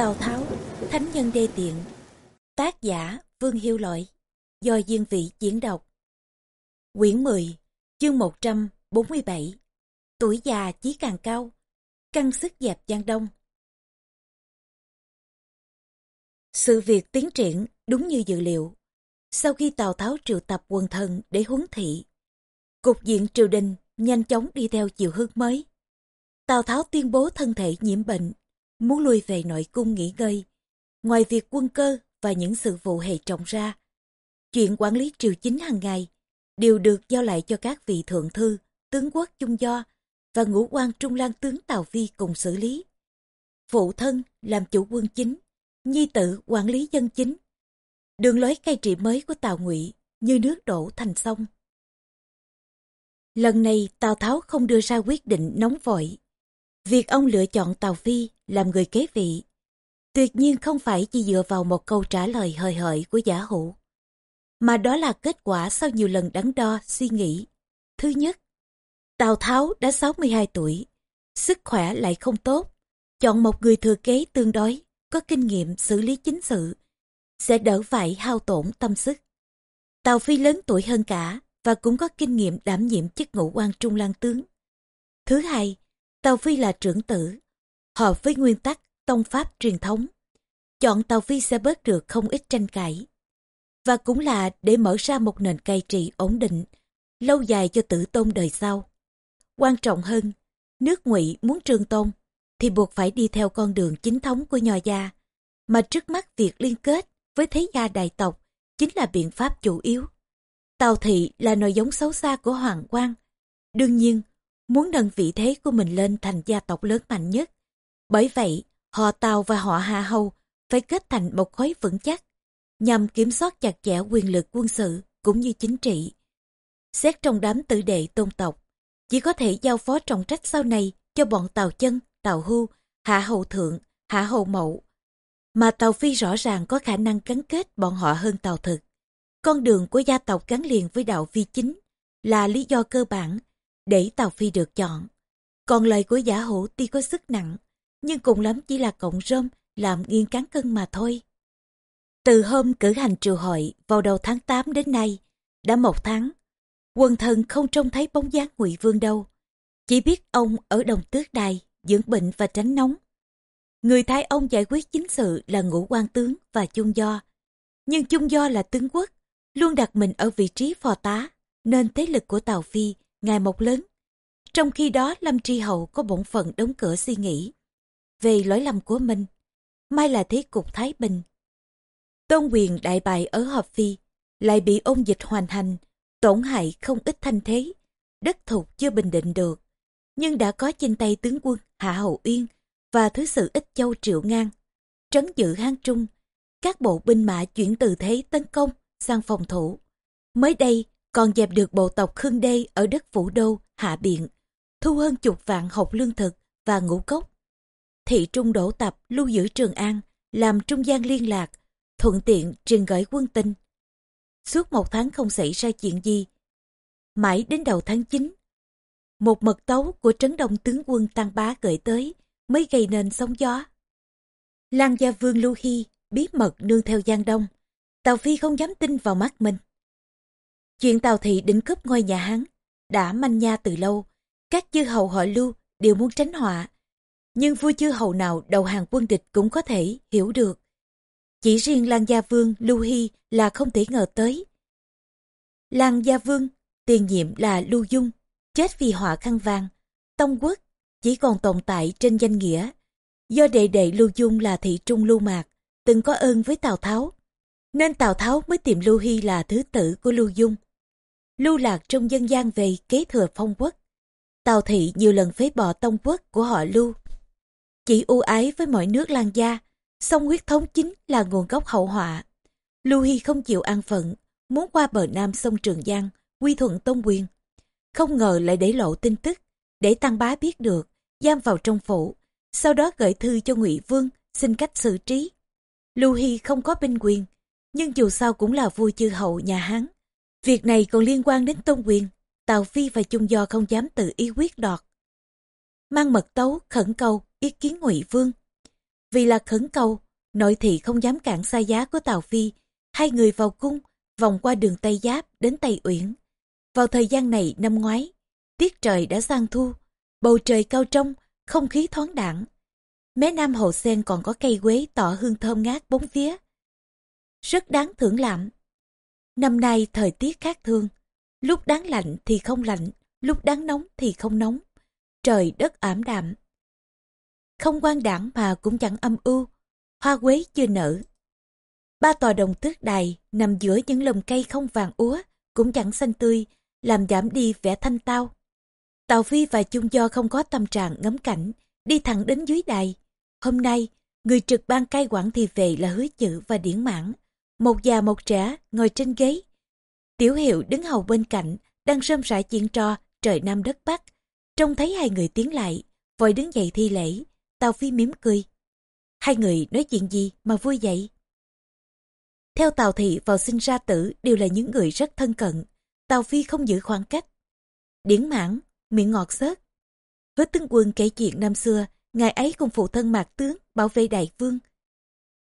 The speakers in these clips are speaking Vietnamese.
Tào Tháo, Thánh Nhân Đê Tiện Tác giả Vương Hiêu Lợi Do Diên Vị diễn đọc Quyển 10 Chương 147 Tuổi già chí càng cao Căng sức dẹp Giang Đông Sự việc tiến triển đúng như dự liệu. Sau khi Tào Tháo triệu tập quần thần để huấn thị, cục diện triều đình nhanh chóng đi theo chiều hướng mới. Tào Tháo tuyên bố thân thể nhiễm bệnh, muốn lui về nội cung nghỉ ngơi. Ngoài việc quân cơ và những sự vụ hệ trọng ra, chuyện quản lý triều chính hàng ngày đều được giao lại cho các vị thượng thư, tướng quốc chung do và ngũ quan trung lang tướng Tào Vi cùng xử lý. Phụ thân làm chủ quân chính, nhi tử quản lý dân chính. Đường lối cai trị mới của Tào Ngụy như nước đổ thành sông. Lần này Tào Tháo không đưa ra quyết định nóng vội. Việc ông lựa chọn Tào Phi làm người kế vị, tuyệt nhiên không phải chỉ dựa vào một câu trả lời hời hợi của giả hữu, mà đó là kết quả sau nhiều lần đắn đo suy nghĩ. Thứ nhất, Tào Tháo đã 62 tuổi, sức khỏe lại không tốt, chọn một người thừa kế tương đối, có kinh nghiệm xử lý chính sự, sẽ đỡ phải hao tổn tâm sức. Tào Phi lớn tuổi hơn cả và cũng có kinh nghiệm đảm nhiệm chức ngũ quan trung lang tướng. Thứ hai, Tào Phi là trưởng tử, hợp với nguyên tắc tông pháp truyền thống. Chọn Tào Phi sẽ bớt được không ít tranh cãi. Và cũng là để mở ra một nền cai trị ổn định, lâu dài cho tử tôn đời sau. Quan trọng hơn, nước ngụy muốn trường tôn, thì buộc phải đi theo con đường chính thống của nho gia. Mà trước mắt việc liên kết với thế gia đại tộc chính là biện pháp chủ yếu. Tào thị là nòi giống xấu xa của Hoàng Quang. Đương nhiên, muốn nâng vị thế của mình lên thành gia tộc lớn mạnh nhất. Bởi vậy, họ tàu và họ Hà Hầu phải kết thành một khối vững chắc, nhằm kiểm soát chặt chẽ quyền lực quân sự cũng như chính trị. Xét trong đám tử đệ tôn tộc, chỉ có thể giao phó trọng trách sau này cho bọn tàu Chân, tàu Hưu, Hạ Hầu Thượng, Hạ Hầu Mậu. Mà tàu Phi rõ ràng có khả năng gắn kết bọn họ hơn tàu Thực. Con đường của gia tộc gắn liền với đạo vi chính là lý do cơ bản để Tào Phi được chọn. Còn lời của giả hữu tuy có sức nặng, nhưng cùng lắm chỉ là cộng rơm làm nghiêng cán cân mà thôi. Từ hôm cử hành triều hội vào đầu tháng 8 đến nay, đã một tháng, quần thần không trông thấy bóng dáng ngụy Vương đâu. Chỉ biết ông ở đồng tước đài, dưỡng bệnh và tránh nóng. Người thái ông giải quyết chính sự là ngũ quan tướng và chung do. Nhưng chung do là tướng quốc, luôn đặt mình ở vị trí phò tá, nên thế lực của Tào Phi ngày một lớn. Trong khi đó Lâm Tri Hậu có bổn phận đóng cửa suy nghĩ về lỗi lầm của mình. Mai là thế cục Thái Bình. Tôn quyền đại bại ở Hợp Phi, lại bị ôn dịch hoàn hành, tổn hại không ít thanh thế, đất thục chưa bình định được. Nhưng đã có trên tay tướng quân Hạ Hậu Uyên và thứ sự ích châu Triệu Ngang, trấn giữ Hán Trung, các bộ binh mã chuyển từ thế tấn công sang phòng thủ. Mới đây, còn dẹp được bộ tộc Khương Đê ở đất Phủ Đô, Hạ Biện, thu hơn chục vạn hộp lương thực và ngũ cốc. Thị Trung đổ tập lưu giữ Trường An, làm trung gian liên lạc, thuận tiện truyền gửi quân tinh. Suốt một tháng không xảy ra chuyện gì. Mãi đến đầu tháng 9, một mật tấu của trấn đông tướng quân Tăng Bá gửi tới mới gây nên sóng gió. Lan Gia Vương Lưu Hy bí mật nương theo Giang Đông, Tào Phi không dám tin vào mắt mình. Chuyện Tào Thị định cướp ngôi nhà hắn đã manh nha từ lâu. Các chư hầu họ Lưu đều muốn tránh họa. Nhưng vua chư hầu nào đầu hàng quân địch cũng có thể hiểu được. Chỉ riêng Lan Gia Vương Lưu Hy là không thể ngờ tới. Lan Gia Vương, tiền nhiệm là Lưu Dung, chết vì họa khăn vàng. Tông quốc chỉ còn tồn tại trên danh nghĩa. Do đệ đệ Lưu Dung là thị trung Lưu Mạc, từng có ơn với Tào Tháo. Nên Tào Tháo mới tìm Lưu Hy là thứ tử của Lưu Dung lưu lạc trong dân gian về kế thừa phong quốc. Tào thị nhiều lần phế bỏ tông quốc của họ lưu. Chỉ ưu ái với mọi nước lan gia, song huyết thống chính là nguồn gốc hậu họa. Lưu Hy không chịu an phận, muốn qua bờ nam sông Trường Giang, quy thuận tôn quyền. Không ngờ lại để lộ tin tức, để tăng bá biết được, giam vào trong phủ, sau đó gửi thư cho ngụy Vương, xin cách xử trí. Lưu Hy không có binh quyền, nhưng dù sao cũng là vua chư hậu nhà Hán, Việc này còn liên quan đến tôn quyền, Tào Phi và Chung Do không dám tự ý quyết đoạt. Mang mật tấu, khẩn cầu, ý kiến ngụy Vương. Vì là khẩn cầu, nội thị không dám cản xa giá của Tào Phi, hai người vào cung, vòng qua đường Tây Giáp đến Tây Uyển. Vào thời gian này năm ngoái, tiết trời đã sang thu, bầu trời cao trong, không khí thoáng đẳng. Mé nam hồ sen còn có cây quế tỏ hương thơm ngát bốn phía. Rất đáng thưởng lãm. Năm nay thời tiết khác thương, lúc đáng lạnh thì không lạnh, lúc đáng nóng thì không nóng. Trời đất ảm đạm. Không quan đảng mà cũng chẳng âm ưu, hoa quế chưa nở. Ba tòa đồng tước đài nằm giữa những lùm cây không vàng úa, cũng chẳng xanh tươi, làm giảm đi vẻ thanh tao. Tào Phi và Chung Do không có tâm trạng ngắm cảnh, đi thẳng đến dưới đài. Hôm nay, người trực ban cai quản thì về là hứa chữ và điển mãn. Một già một trẻ ngồi trên ghế. Tiểu hiệu đứng hầu bên cạnh, đang rơm rải chuyện trò trời Nam đất Bắc. Trông thấy hai người tiến lại, vội đứng dậy thi lễ. Tào Phi mỉm cười. Hai người nói chuyện gì mà vui vậy? Theo Tào Thị vào sinh ra tử đều là những người rất thân cận. Tào Phi không giữ khoảng cách. Điển mãn, miệng ngọt xớt. Hứa tướng quân kể chuyện năm xưa, ngài ấy cùng phụ thân mạc tướng bảo vệ đại vương.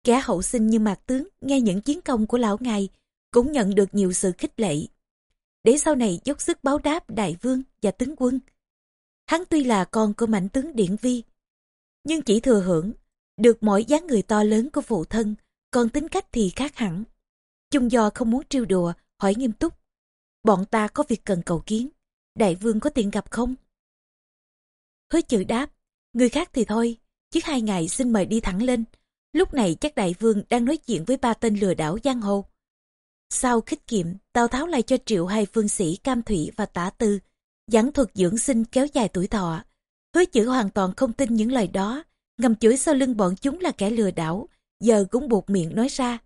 Kẻ hậu sinh như mạc tướng nghe những chiến công của lão ngài cũng nhận được nhiều sự khích lệ. Để sau này dốc sức báo đáp đại vương và tướng quân. Hắn tuy là con của mảnh tướng Điển Vi, nhưng chỉ thừa hưởng được mỗi dáng người to lớn của phụ thân, còn tính cách thì khác hẳn. Chung do không muốn trêu đùa, hỏi nghiêm túc. Bọn ta có việc cần cầu kiến, đại vương có tiện gặp không? Hứa chữ đáp, người khác thì thôi, chứ hai ngày xin mời đi thẳng lên. Lúc này chắc đại vương đang nói chuyện với ba tên lừa đảo giang hồ. Sau khích kiệm, Tào Tháo lại cho triệu hai phương sĩ Cam Thủy và Tả Tư, giảng thuật dưỡng sinh kéo dài tuổi thọ. Hứa chữ hoàn toàn không tin những lời đó, ngầm chửi sau lưng bọn chúng là kẻ lừa đảo, giờ cũng buộc miệng nói ra.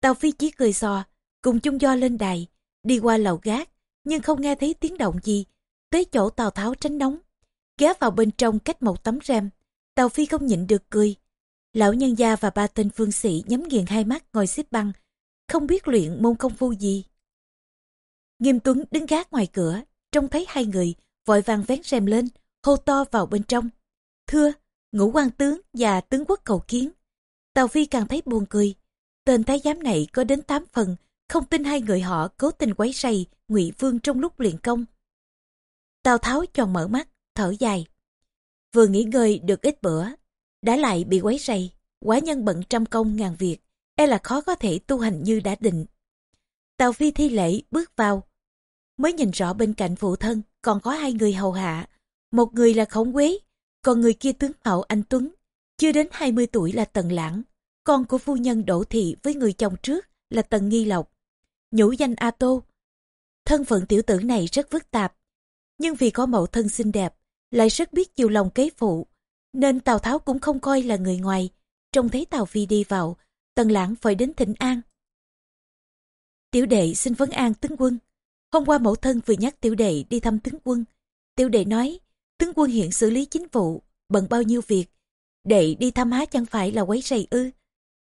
Tào Phi chỉ cười xò, cùng chung do lên đài, đi qua lầu gác, nhưng không nghe thấy tiếng động gì, tới chỗ Tào Tháo tránh nóng. Ghé vào bên trong cách một tấm rèm, Tào Phi không nhịn được cười. Lão nhân gia và ba tên phương sĩ nhắm nghiền hai mắt ngồi xếp băng, không biết luyện môn công phu gì. Nghiêm Tuấn đứng gác ngoài cửa, trông thấy hai người, vội vàng vén rèm lên, hô to vào bên trong. Thưa, ngũ quan tướng và tướng quốc cầu kiến. Tào Phi càng thấy buồn cười. Tên thái giám này có đến tám phần, không tin hai người họ cố tình quấy rầy ngụy Vương trong lúc luyện công. Tào Tháo tròn mở mắt, thở dài. Vừa nghỉ ngơi được ít bữa, đã lại bị quấy rầy, quá nhân bận trăm công ngàn việc, e là khó có thể tu hành như đã định. Tào Phi thi lễ bước vào, mới nhìn rõ bên cạnh phụ thân còn có hai người hầu hạ. Một người là Khổng Quế, còn người kia tướng mạo anh Tuấn, chưa đến 20 tuổi là Tần Lãng, con của phu nhân Đỗ Thị với người chồng trước là Tần Nghi Lộc. Nhũ danh A Tô. Thân phận tiểu tử này rất phức tạp, nhưng vì có mẫu thân xinh đẹp, lại rất biết chiều lòng kế phụ, nên Tào Tháo cũng không coi là người ngoài. Trông thấy Tào Phi đi vào, Tần Lãng phải đến thỉnh an. Tiểu đệ xin vấn an tướng quân. Hôm qua mẫu thân vừa nhắc tiểu đệ đi thăm tướng quân. Tiểu đệ nói, tướng quân hiện xử lý chính vụ, bận bao nhiêu việc. Đệ đi thăm há chẳng phải là quấy rầy ư.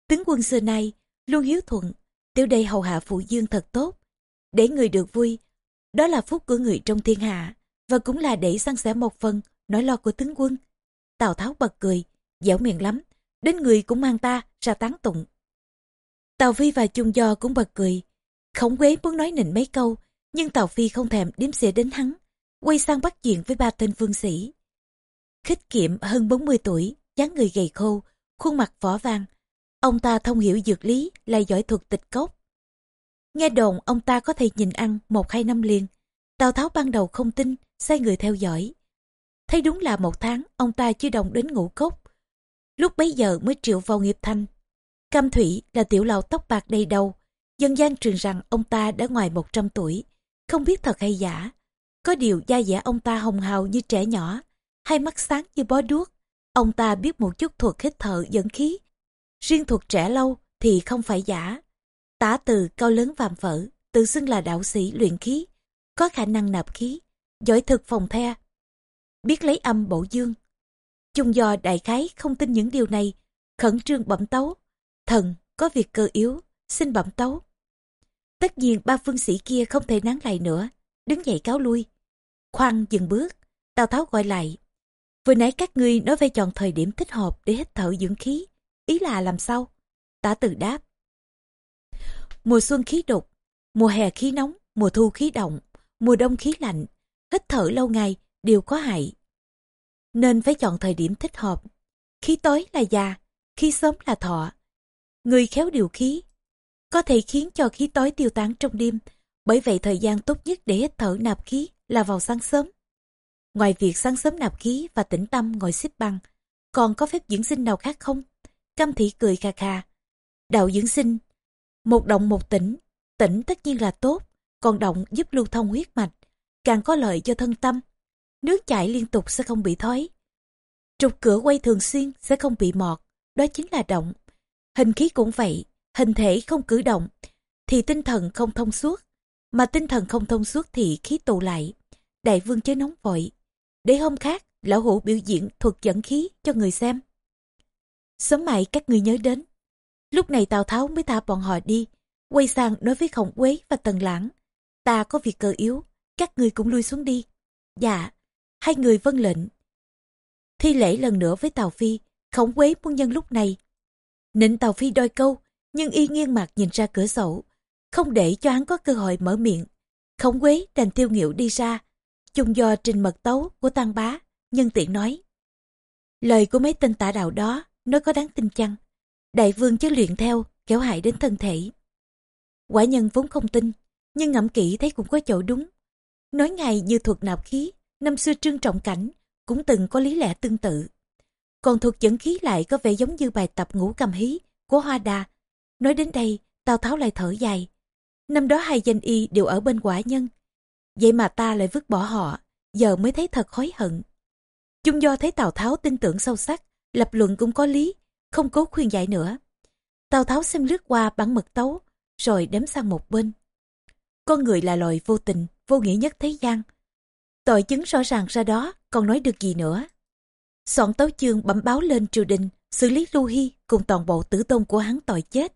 Tướng quân xưa nay, luôn hiếu thuận, tiểu đệ hầu hạ phụ dương thật tốt. Để người được vui, đó là phúc của người trong thiên hạ, và cũng là để săn sẻ một phần nỗi lo của tướng quân. Tào Tháo bật cười, dẻo miệng lắm, đến người cũng mang ta ra tán tụng. Tào Phi và Chung Do cũng bật cười. Khổng quế muốn nói nịnh mấy câu, nhưng Tào Phi không thèm đếm xỉa đến hắn, quay sang bắt chuyện với ba tên phương sĩ. Khích kiệm hơn 40 tuổi, dáng người gầy khô, khuôn mặt vỏ vang. Ông ta thông hiểu dược lý, lại giỏi thuật tịch cốc. Nghe đồn ông ta có thể nhìn ăn một hai năm liền. Tào Tháo ban đầu không tin, sai người theo dõi. Thấy đúng là một tháng, ông ta chưa đồng đến ngũ cốc. Lúc bấy giờ mới triệu vào nghiệp thanh. Cam Thủy là tiểu lão tóc bạc đầy đầu. Dân gian truyền rằng ông ta đã ngoài 100 tuổi, không biết thật hay giả. Có điều da dẻ ông ta hồng hào như trẻ nhỏ, hai mắt sáng như bó đuốc. Ông ta biết một chút thuật hít thở dẫn khí. Riêng thuật trẻ lâu thì không phải giả. Tả từ cao lớn vàm vỡ, tự xưng là đạo sĩ luyện khí, có khả năng nạp khí, giỏi thực phòng the, biết lấy âm bổ dương. Chung do đại khái không tin những điều này, khẩn trương bẩm tấu. Thần, có việc cơ yếu, xin bẩm tấu. Tất nhiên ba phương sĩ kia không thể nán lại nữa, đứng dậy cáo lui. Khoan dừng bước, Tào Tháo gọi lại. Vừa nãy các ngươi nói về chọn thời điểm thích hợp để hít thở dưỡng khí. Ý là làm sao? Tả từ đáp. Mùa xuân khí đục, mùa hè khí nóng, mùa thu khí động, mùa đông khí lạnh, hít thở lâu ngày đều có hại. Nên phải chọn thời điểm thích hợp. Khí tối là già, khí sớm là thọ. Người khéo điều khí, có thể khiến cho khí tối tiêu tán trong đêm, bởi vậy thời gian tốt nhất để hít thở nạp khí là vào sáng sớm. Ngoài việc sáng sớm nạp khí và tĩnh tâm ngồi xếp bằng, còn có phép dưỡng sinh nào khác không? cam thị cười kha kha. Đạo dưỡng sinh, một động một tĩnh, tĩnh tất nhiên là tốt, còn động giúp lưu thông huyết mạch, càng có lợi cho thân tâm. Nước chảy liên tục sẽ không bị thói. Trục cửa quay thường xuyên sẽ không bị mọt, đó chính là động. Hình khí cũng vậy, hình thể không cử động, thì tinh thần không thông suốt, mà tinh thần không thông suốt thì khí tụ lại. Đại vương chớ nóng vội, để hôm khác lão hữu biểu diễn thuật dẫn khí cho người xem. Sớm mai các người nhớ đến. Lúc này Tào Tháo mới thả bọn họ đi, quay sang nói với Khổng Quế và Tần Lãng. Ta có việc cơ yếu, các người cũng lui xuống đi. Dạ, hai người vâng lệnh. Thi lễ lần nữa với Tào Phi, Khổng Quế muôn nhân lúc này. Nịnh Tào Phi đôi câu, nhưng y nghiêng mặt nhìn ra cửa sổ, không để cho hắn có cơ hội mở miệng. Khổng Quế đành tiêu nghiệu đi ra, chung do trình mật tấu của Tăng Bá, nhân tiện nói. Lời của mấy tên tả đạo đó, nói có đáng tin chăng? Đại vương chứ luyện theo, kéo hại đến thân thể. Quả nhân vốn không tin, nhưng ngẫm kỹ thấy cũng có chỗ đúng. Nói ngài như thuật nạp khí, năm xưa trương trọng cảnh, cũng từng có lý lẽ tương tự. Còn thuật dẫn khí lại có vẻ giống như bài tập ngũ cầm hí của Hoa Đà. Nói đến đây, Tào Tháo lại thở dài. Năm đó hai danh y đều ở bên quả nhân. Vậy mà ta lại vứt bỏ họ, giờ mới thấy thật hối hận. Chung do thấy Tào Tháo tin tưởng sâu sắc, lập luận cũng có lý, không cố khuyên giải nữa. Tào Tháo xem lướt qua bản mật tấu, rồi đếm sang một bên. Con người là loài vô tình, vô nghĩa nhất thế gian. Tội chứng rõ ràng ra đó, còn nói được gì nữa. Soạn tấu chương bẩm báo lên triều đình, xử lý Lưu Hy cùng toàn bộ tử tôn của hắn tội chết.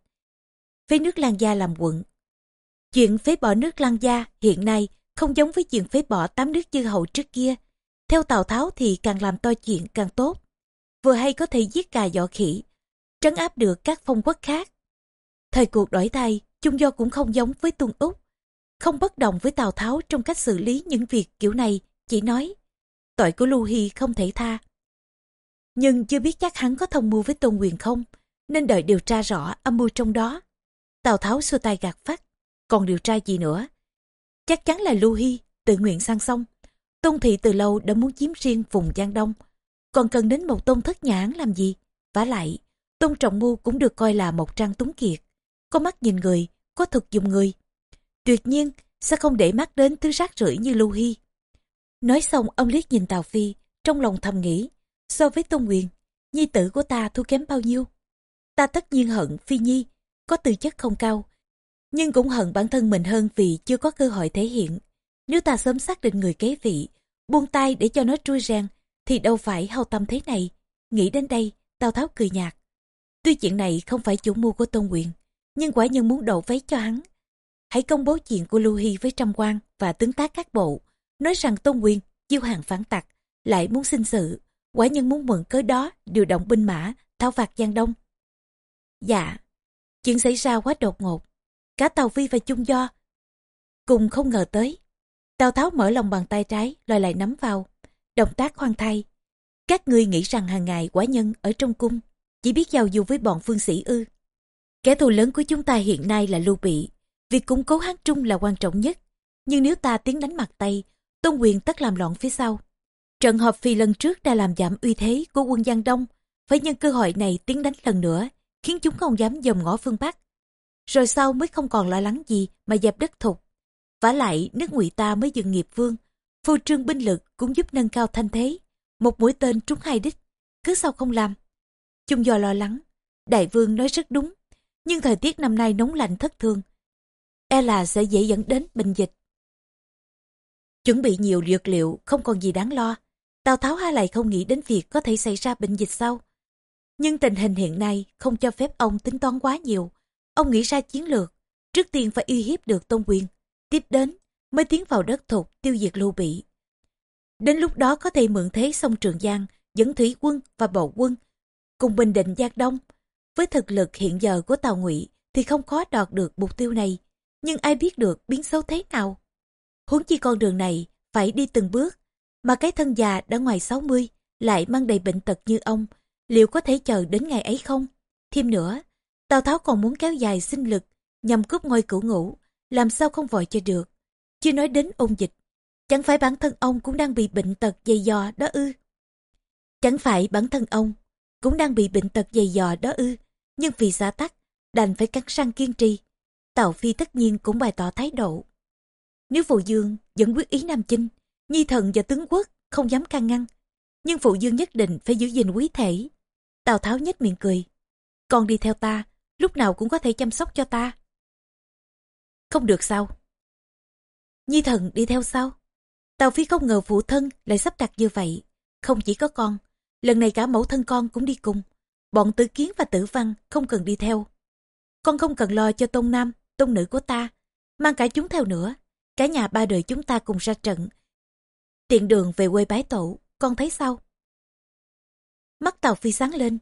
Phế nước Lan Gia làm quận. Chuyện phế bỏ nước Lan Gia hiện nay không giống với chuyện phế bỏ tám nước chư hầu trước kia. Theo Tào Tháo thì càng làm to chuyện càng tốt. Vừa hay có thể giết cà dọ khỉ, trấn áp được các phong quốc khác. Thời cuộc đổi thay, chung do cũng không giống với Tuân Úc. Không bất đồng với Tào Tháo trong cách xử lý những việc kiểu này, chỉ nói tội của Lưu Hy không thể tha. Nhưng chưa biết chắc hắn có thông mưu với Tôn Quyền không, nên đợi điều tra rõ âm mưu trong đó. Tào Tháo xua tay gạt phát, còn điều tra gì nữa? Chắc chắn là Lưu Hy tự nguyện sang sông. Tôn Thị từ lâu đã muốn chiếm riêng vùng Giang Đông, còn cần đến một tôn thất nhãn làm gì? vả lại, Tôn Trọng Mưu cũng được coi là một trang túng kiệt, có mắt nhìn người, có thực dùng người. Tuyệt nhiên, sẽ không để mắt đến thứ rác rưởi như Lưu Hy. Nói xong ông liếc nhìn Tào Phi, trong lòng thầm nghĩ, so với Tôn Quyền, nhi tử của ta thua kém bao nhiêu. Ta tất nhiên hận Phi Nhi, có tư chất không cao, nhưng cũng hận bản thân mình hơn vì chưa có cơ hội thể hiện. Nếu ta sớm xác định người kế vị, buông tay để cho nó trui ren thì đâu phải hao tâm thế này. Nghĩ đến đây, Tào Tháo cười nhạt. Tuy chuyện này không phải chủ mưu của Tôn Quyền, nhưng quả nhân muốn đổ váy cho hắn. Hãy công bố chuyện của Lưu Hy với Trăm quan và tướng tá các bộ, nói rằng Tôn Quyền, diêu hàng phản tặc, lại muốn xin sự. Quả nhân muốn mượn cớ đó điều động binh mã, tháo phạt Giang Đông. Dạ, chuyện xảy ra quá đột ngột. Cả Tàu Phi và Chung Do cùng không ngờ tới. Tào Tháo mở lòng bàn tay trái, lòi lại nắm vào. Động tác khoan thai. Các ngươi nghĩ rằng hàng ngày quả nhân ở trong cung chỉ biết giao du với bọn phương sĩ ư. Kẻ thù lớn của chúng ta hiện nay là Lưu Bị. Việc củng cố Hán Trung là quan trọng nhất. Nhưng nếu ta tiến đánh mặt Tây, Tôn quyền tất làm loạn phía sau. Trận hợp phi lần trước đã làm giảm uy thế của quân Giang Đông. Phải nhân cơ hội này tiến đánh lần nữa, khiến chúng không dám dòm ngõ phương Bắc. Rồi sau mới không còn lo lắng gì mà dẹp đất thục. vả lại nước ngụy ta mới dừng nghiệp vương. Phô trương binh lực cũng giúp nâng cao thanh thế. Một mũi tên trúng hai đích, cứ sao không làm. Chung do lo lắng, đại vương nói rất đúng, nhưng thời tiết năm nay nóng lạnh thất thường. E là sẽ dễ dẫn đến bệnh dịch. Chuẩn bị nhiều dược liệu không còn gì đáng lo. Tào Tháo hai lại không nghĩ đến việc có thể xảy ra bệnh dịch sau. Nhưng tình hình hiện nay không cho phép ông tính toán quá nhiều. Ông nghĩ ra chiến lược, trước tiên phải uy hiếp được Tôn Quyền. Tiếp đến, mới tiến vào đất thục tiêu diệt lưu bị. Đến lúc đó có thể mượn thế sông Trường Giang dẫn thủy quân và bộ quân cùng bình định Giang Đông. Với thực lực hiện giờ của Tàu Ngụy thì không khó đạt được mục tiêu này, nhưng ai biết được biến xấu thế nào. Huống chi con đường này phải đi từng bước, mà cái thân già đã ngoài 60 lại mang đầy bệnh tật như ông, liệu có thể chờ đến ngày ấy không? Thêm nữa, Tào Tháo còn muốn kéo dài sinh lực nhằm cướp ngôi cửu ngũ, làm sao không vội cho được. Chưa nói đến ôn dịch, chẳng phải bản thân ông cũng đang bị bệnh tật dày dò đó ư. Chẳng phải bản thân ông cũng đang bị bệnh tật dày dò đó ư, nhưng vì xã tắc, đành phải cắn răng kiên trì. Tào Phi tất nhiên cũng bày tỏ thái độ. Nếu Phụ Dương vẫn quyết ý Nam Chinh, Nhi Thần và tướng quốc không dám can ngăn, nhưng Phụ Dương nhất định phải giữ gìn quý thể. Tào Tháo nhếch miệng cười. Con đi theo ta, lúc nào cũng có thể chăm sóc cho ta. Không được sao? Nhi thần đi theo sau. Tào Phi không ngờ phụ thân lại sắp đặt như vậy. Không chỉ có con, lần này cả mẫu thân con cũng đi cùng. Bọn tử kiến và tử văn không cần đi theo. Con không cần lo cho tôn nam, tôn nữ của ta. Mang cả chúng theo nữa. Cả nhà ba đời chúng ta cùng ra trận. Tiện đường về quê bái tổ, con thấy sao? Mắt tàu Phi sáng lên.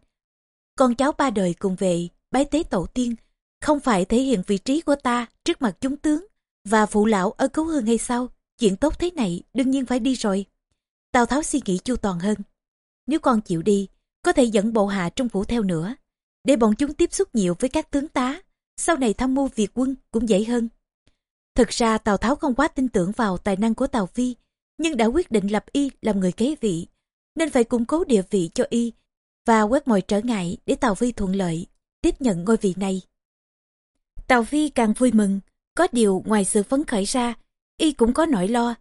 Con cháu ba đời cùng về, bái tế tổ tiên, không phải thể hiện vị trí của ta trước mặt chúng tướng và phụ lão ở cứu hương hay sao? Chuyện tốt thế này đương nhiên phải đi rồi. Tào Tháo suy nghĩ chu toàn hơn. Nếu con chịu đi, có thể dẫn bộ hạ trong phủ theo nữa, để bọn chúng tiếp xúc nhiều với các tướng tá, sau này tham mưu việc quân cũng dễ hơn. Thực ra Tào Tháo không quá tin tưởng vào tài năng của Tào Phi, nhưng đã quyết định lập y làm người kế vị, nên phải củng cố địa vị cho y và quét mọi trở ngại để Tào Phi thuận lợi, tiếp nhận ngôi vị này. Tào Phi càng vui mừng, có điều ngoài sự phấn khởi ra, y cũng có nỗi lo.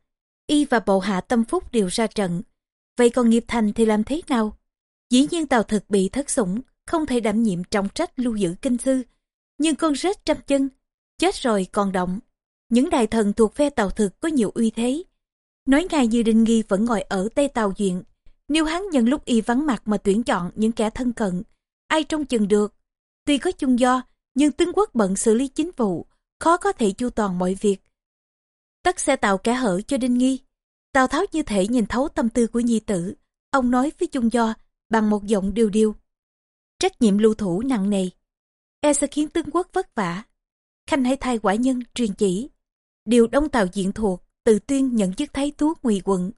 Y và bộ hạ tâm phúc đều ra trận. Vậy còn nghiệp thành thì làm thế nào? Dĩ nhiên Tào thực bị thất sủng, không thể đảm nhiệm trọng trách lưu giữ kinh sư. Nhưng con rết trăm chân, chết rồi còn động. Những đại thần thuộc phe tàu thực có nhiều uy thế. Nói ngài như Đinh Nghi vẫn ngồi ở Tây tàu Duyện. Nếu hắn nhân lúc y vắng mặt mà tuyển chọn những kẻ thân cận, ai trông chừng được. Tuy có chung do, nhưng tướng quốc bận xử lý chính vụ, khó có thể chu toàn mọi việc. Tất sẽ tạo kẻ hở cho Đinh Nghi. Tào Tháo như thể nhìn thấu tâm tư của nhi tử. Ông nói với chung do bằng một giọng điều điều. Trách nhiệm lưu thủ nặng nề. E sẽ khiến tướng quốc vất vả. Khanh hãy thay quả nhân truyền chỉ. Điều đông tàu diện thuộc, từ tuyên nhận chức thái tú ngụy quận.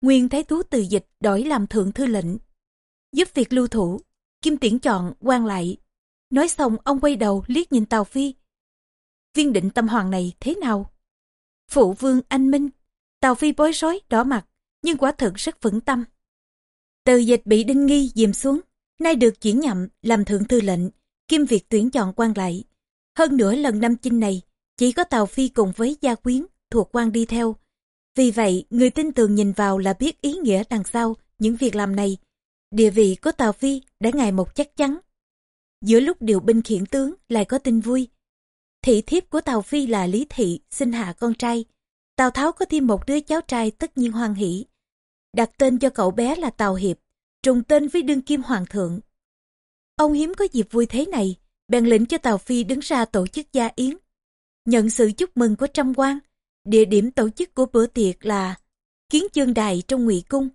Nguyên thái tú từ dịch đổi làm thượng thư lệnh. Giúp việc lưu thủ, kim tiễn chọn quan lại Nói xong ông quay đầu liếc nhìn tàu Phi. Viên định tâm hoàng này thế nào? Phụ vương anh minh. tàu Phi bối rối đỏ mặt, nhưng quả thực rất vững tâm. Từ dịch bị đinh nghi dìm xuống, nay được chuyển nhậm làm thượng thư lệnh, kim Việt tuyển chọn quan lại. Hơn nữa lần năm chinh này, chỉ có Tào Phi cùng với gia quyến thuộc quan đi theo. Vì vậy, người tin tường nhìn vào là biết ý nghĩa đằng sau những việc làm này. Địa vị của Tào Phi đã ngày một chắc chắn. Giữa lúc điều binh khiển tướng lại có tin vui. Thị thiếp của Tào Phi là Lý Thị, sinh hạ con trai. Tào Tháo có thêm một đứa cháu trai tất nhiên hoan hỷ. Đặt tên cho cậu bé là Tào Hiệp, trùng tên với đương kim hoàng thượng. Ông hiếm có dịp vui thế này, bèn lệnh cho tàu Phi đứng ra tổ chức gia yến. Nhận sự chúc mừng của trăm quan, địa điểm tổ chức của bữa tiệc là Kiến Chương Đài trong Ngụy Cung.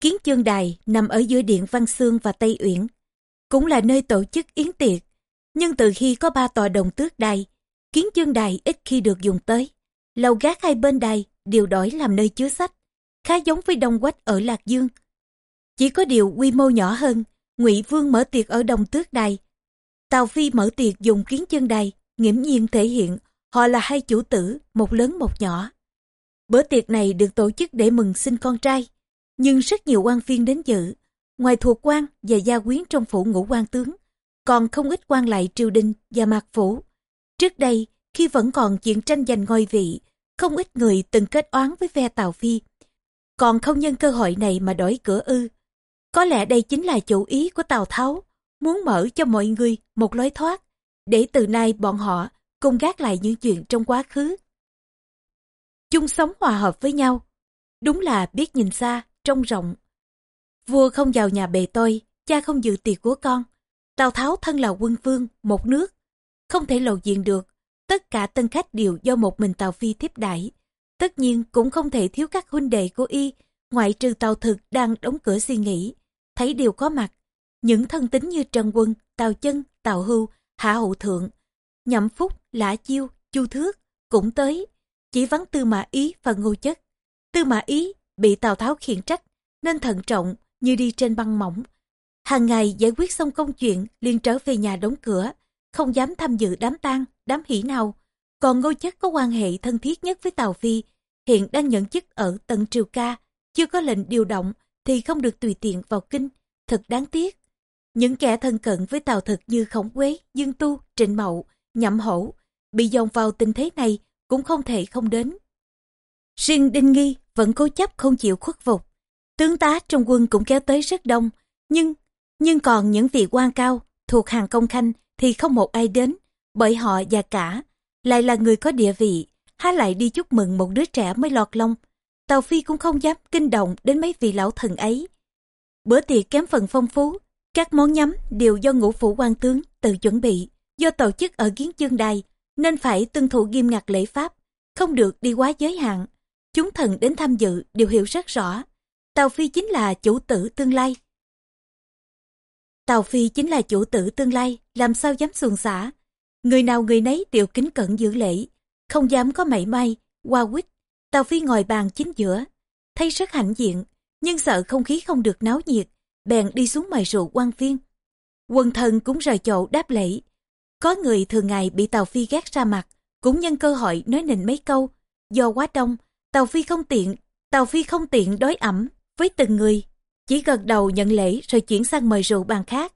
Kiến Chương Đài nằm ở giữa điện Văn Xương và Tây Uyển, cũng là nơi tổ chức yến tiệc. Nhưng từ khi có ba tòa đồng tước đài, kiến chương đài ít khi được dùng tới. Lầu gác hai bên đài đều đổi làm nơi chứa sách, khá giống với đông quách ở Lạc Dương. Chỉ có điều quy mô nhỏ hơn, ngụy Vương mở tiệc ở đồng tước đài. Tào Phi mở tiệc dùng kiến chân đài, nghiễm nhiên thể hiện họ là hai chủ tử, một lớn một nhỏ. Bữa tiệc này được tổ chức để mừng sinh con trai, nhưng rất nhiều quan viên đến dự, Ngoài thuộc quan và gia quyến trong phủ ngũ quan tướng, còn không ít quan lại triều đình và mạc phủ. Trước đây, khi vẫn còn chuyện tranh giành ngôi vị, không ít người từng kết oán với phe Tào Phi. Còn không nhân cơ hội này mà đổi cửa ư. Có lẽ đây chính là chủ ý của Tào Tháo, muốn mở cho mọi người một lối thoát, để từ nay bọn họ cùng gác lại những chuyện trong quá khứ. Chung sống hòa hợp với nhau, đúng là biết nhìn xa, trông rộng. Vua không vào nhà bề tôi, cha không dự tiệc của con. Tào Tháo thân là quân vương, một nước. Không thể lộ diện được. Tất cả tân khách đều do một mình Tào Phi tiếp đãi Tất nhiên cũng không thể thiếu các huynh đệ của y ngoại trừ tàu thực đang đóng cửa suy nghĩ, thấy đều có mặt. Những thân tính như Trần Quân, Tào Chân, Tào Hưu, Hạ Hậu Thượng, Nhậm Phúc, Lã Chiêu, Chu Thước cũng tới. Chỉ vắng Tư Mã Ý và Ngô Chất. Tư Mã Ý bị Tào Tháo khiển trách nên thận trọng như đi trên băng mỏng. Hàng ngày giải quyết xong công chuyện liền trở về nhà đóng cửa, không dám tham dự đám tang, đám hỷ nào. Còn Ngô Chất có quan hệ thân thiết nhất với Tào Phi, hiện đang nhận chức ở tận Triều Ca, chưa có lệnh điều động thì không được tùy tiện vào kinh, thật đáng tiếc. Những kẻ thân cận với Tào Thực như Khổng Quế, Dương Tu, Trịnh Mậu, Nhậm Hổ, bị dồn vào tình thế này cũng không thể không đến. Riêng Đinh Nghi vẫn cố chấp không chịu khuất phục. Tướng tá trong quân cũng kéo tới rất đông, nhưng nhưng còn những vị quan cao thuộc hàng công khanh thì không một ai đến, bởi họ già cả, lại là người có địa vị, há lại đi chúc mừng một đứa trẻ mới lọt lông. Tàu Phi cũng không dám kinh động đến mấy vị lão thần ấy. Bữa tiệc kém phần phong phú, các món nhắm đều do ngũ phủ quan tướng tự chuẩn bị, do tổ chức ở kiến chương đài, nên phải tuân thủ nghiêm ngặt lễ pháp, không được đi quá giới hạn. Chúng thần đến tham dự đều hiểu rất rõ. Tàu Phi chính là chủ tử tương lai. Tàu Phi chính là chủ tử tương lai, làm sao dám xuồng xả. Người nào người nấy đều kính cẩn giữ lễ, không dám có mảy may, qua quýt. Tàu Phi ngồi bàn chính giữa, thấy rất hãnh diện, nhưng sợ không khí không được náo nhiệt, bèn đi xuống mời rượu quan viên. Quần thần cũng rời chỗ đáp lễ. Có người thường ngày bị Tàu Phi ghét ra mặt, cũng nhân cơ hội nói nịnh mấy câu. Do quá đông, Tàu Phi không tiện, Tàu Phi không tiện đối ẩm với từng người. Chỉ gật đầu nhận lễ rồi chuyển sang mời rượu bàn khác.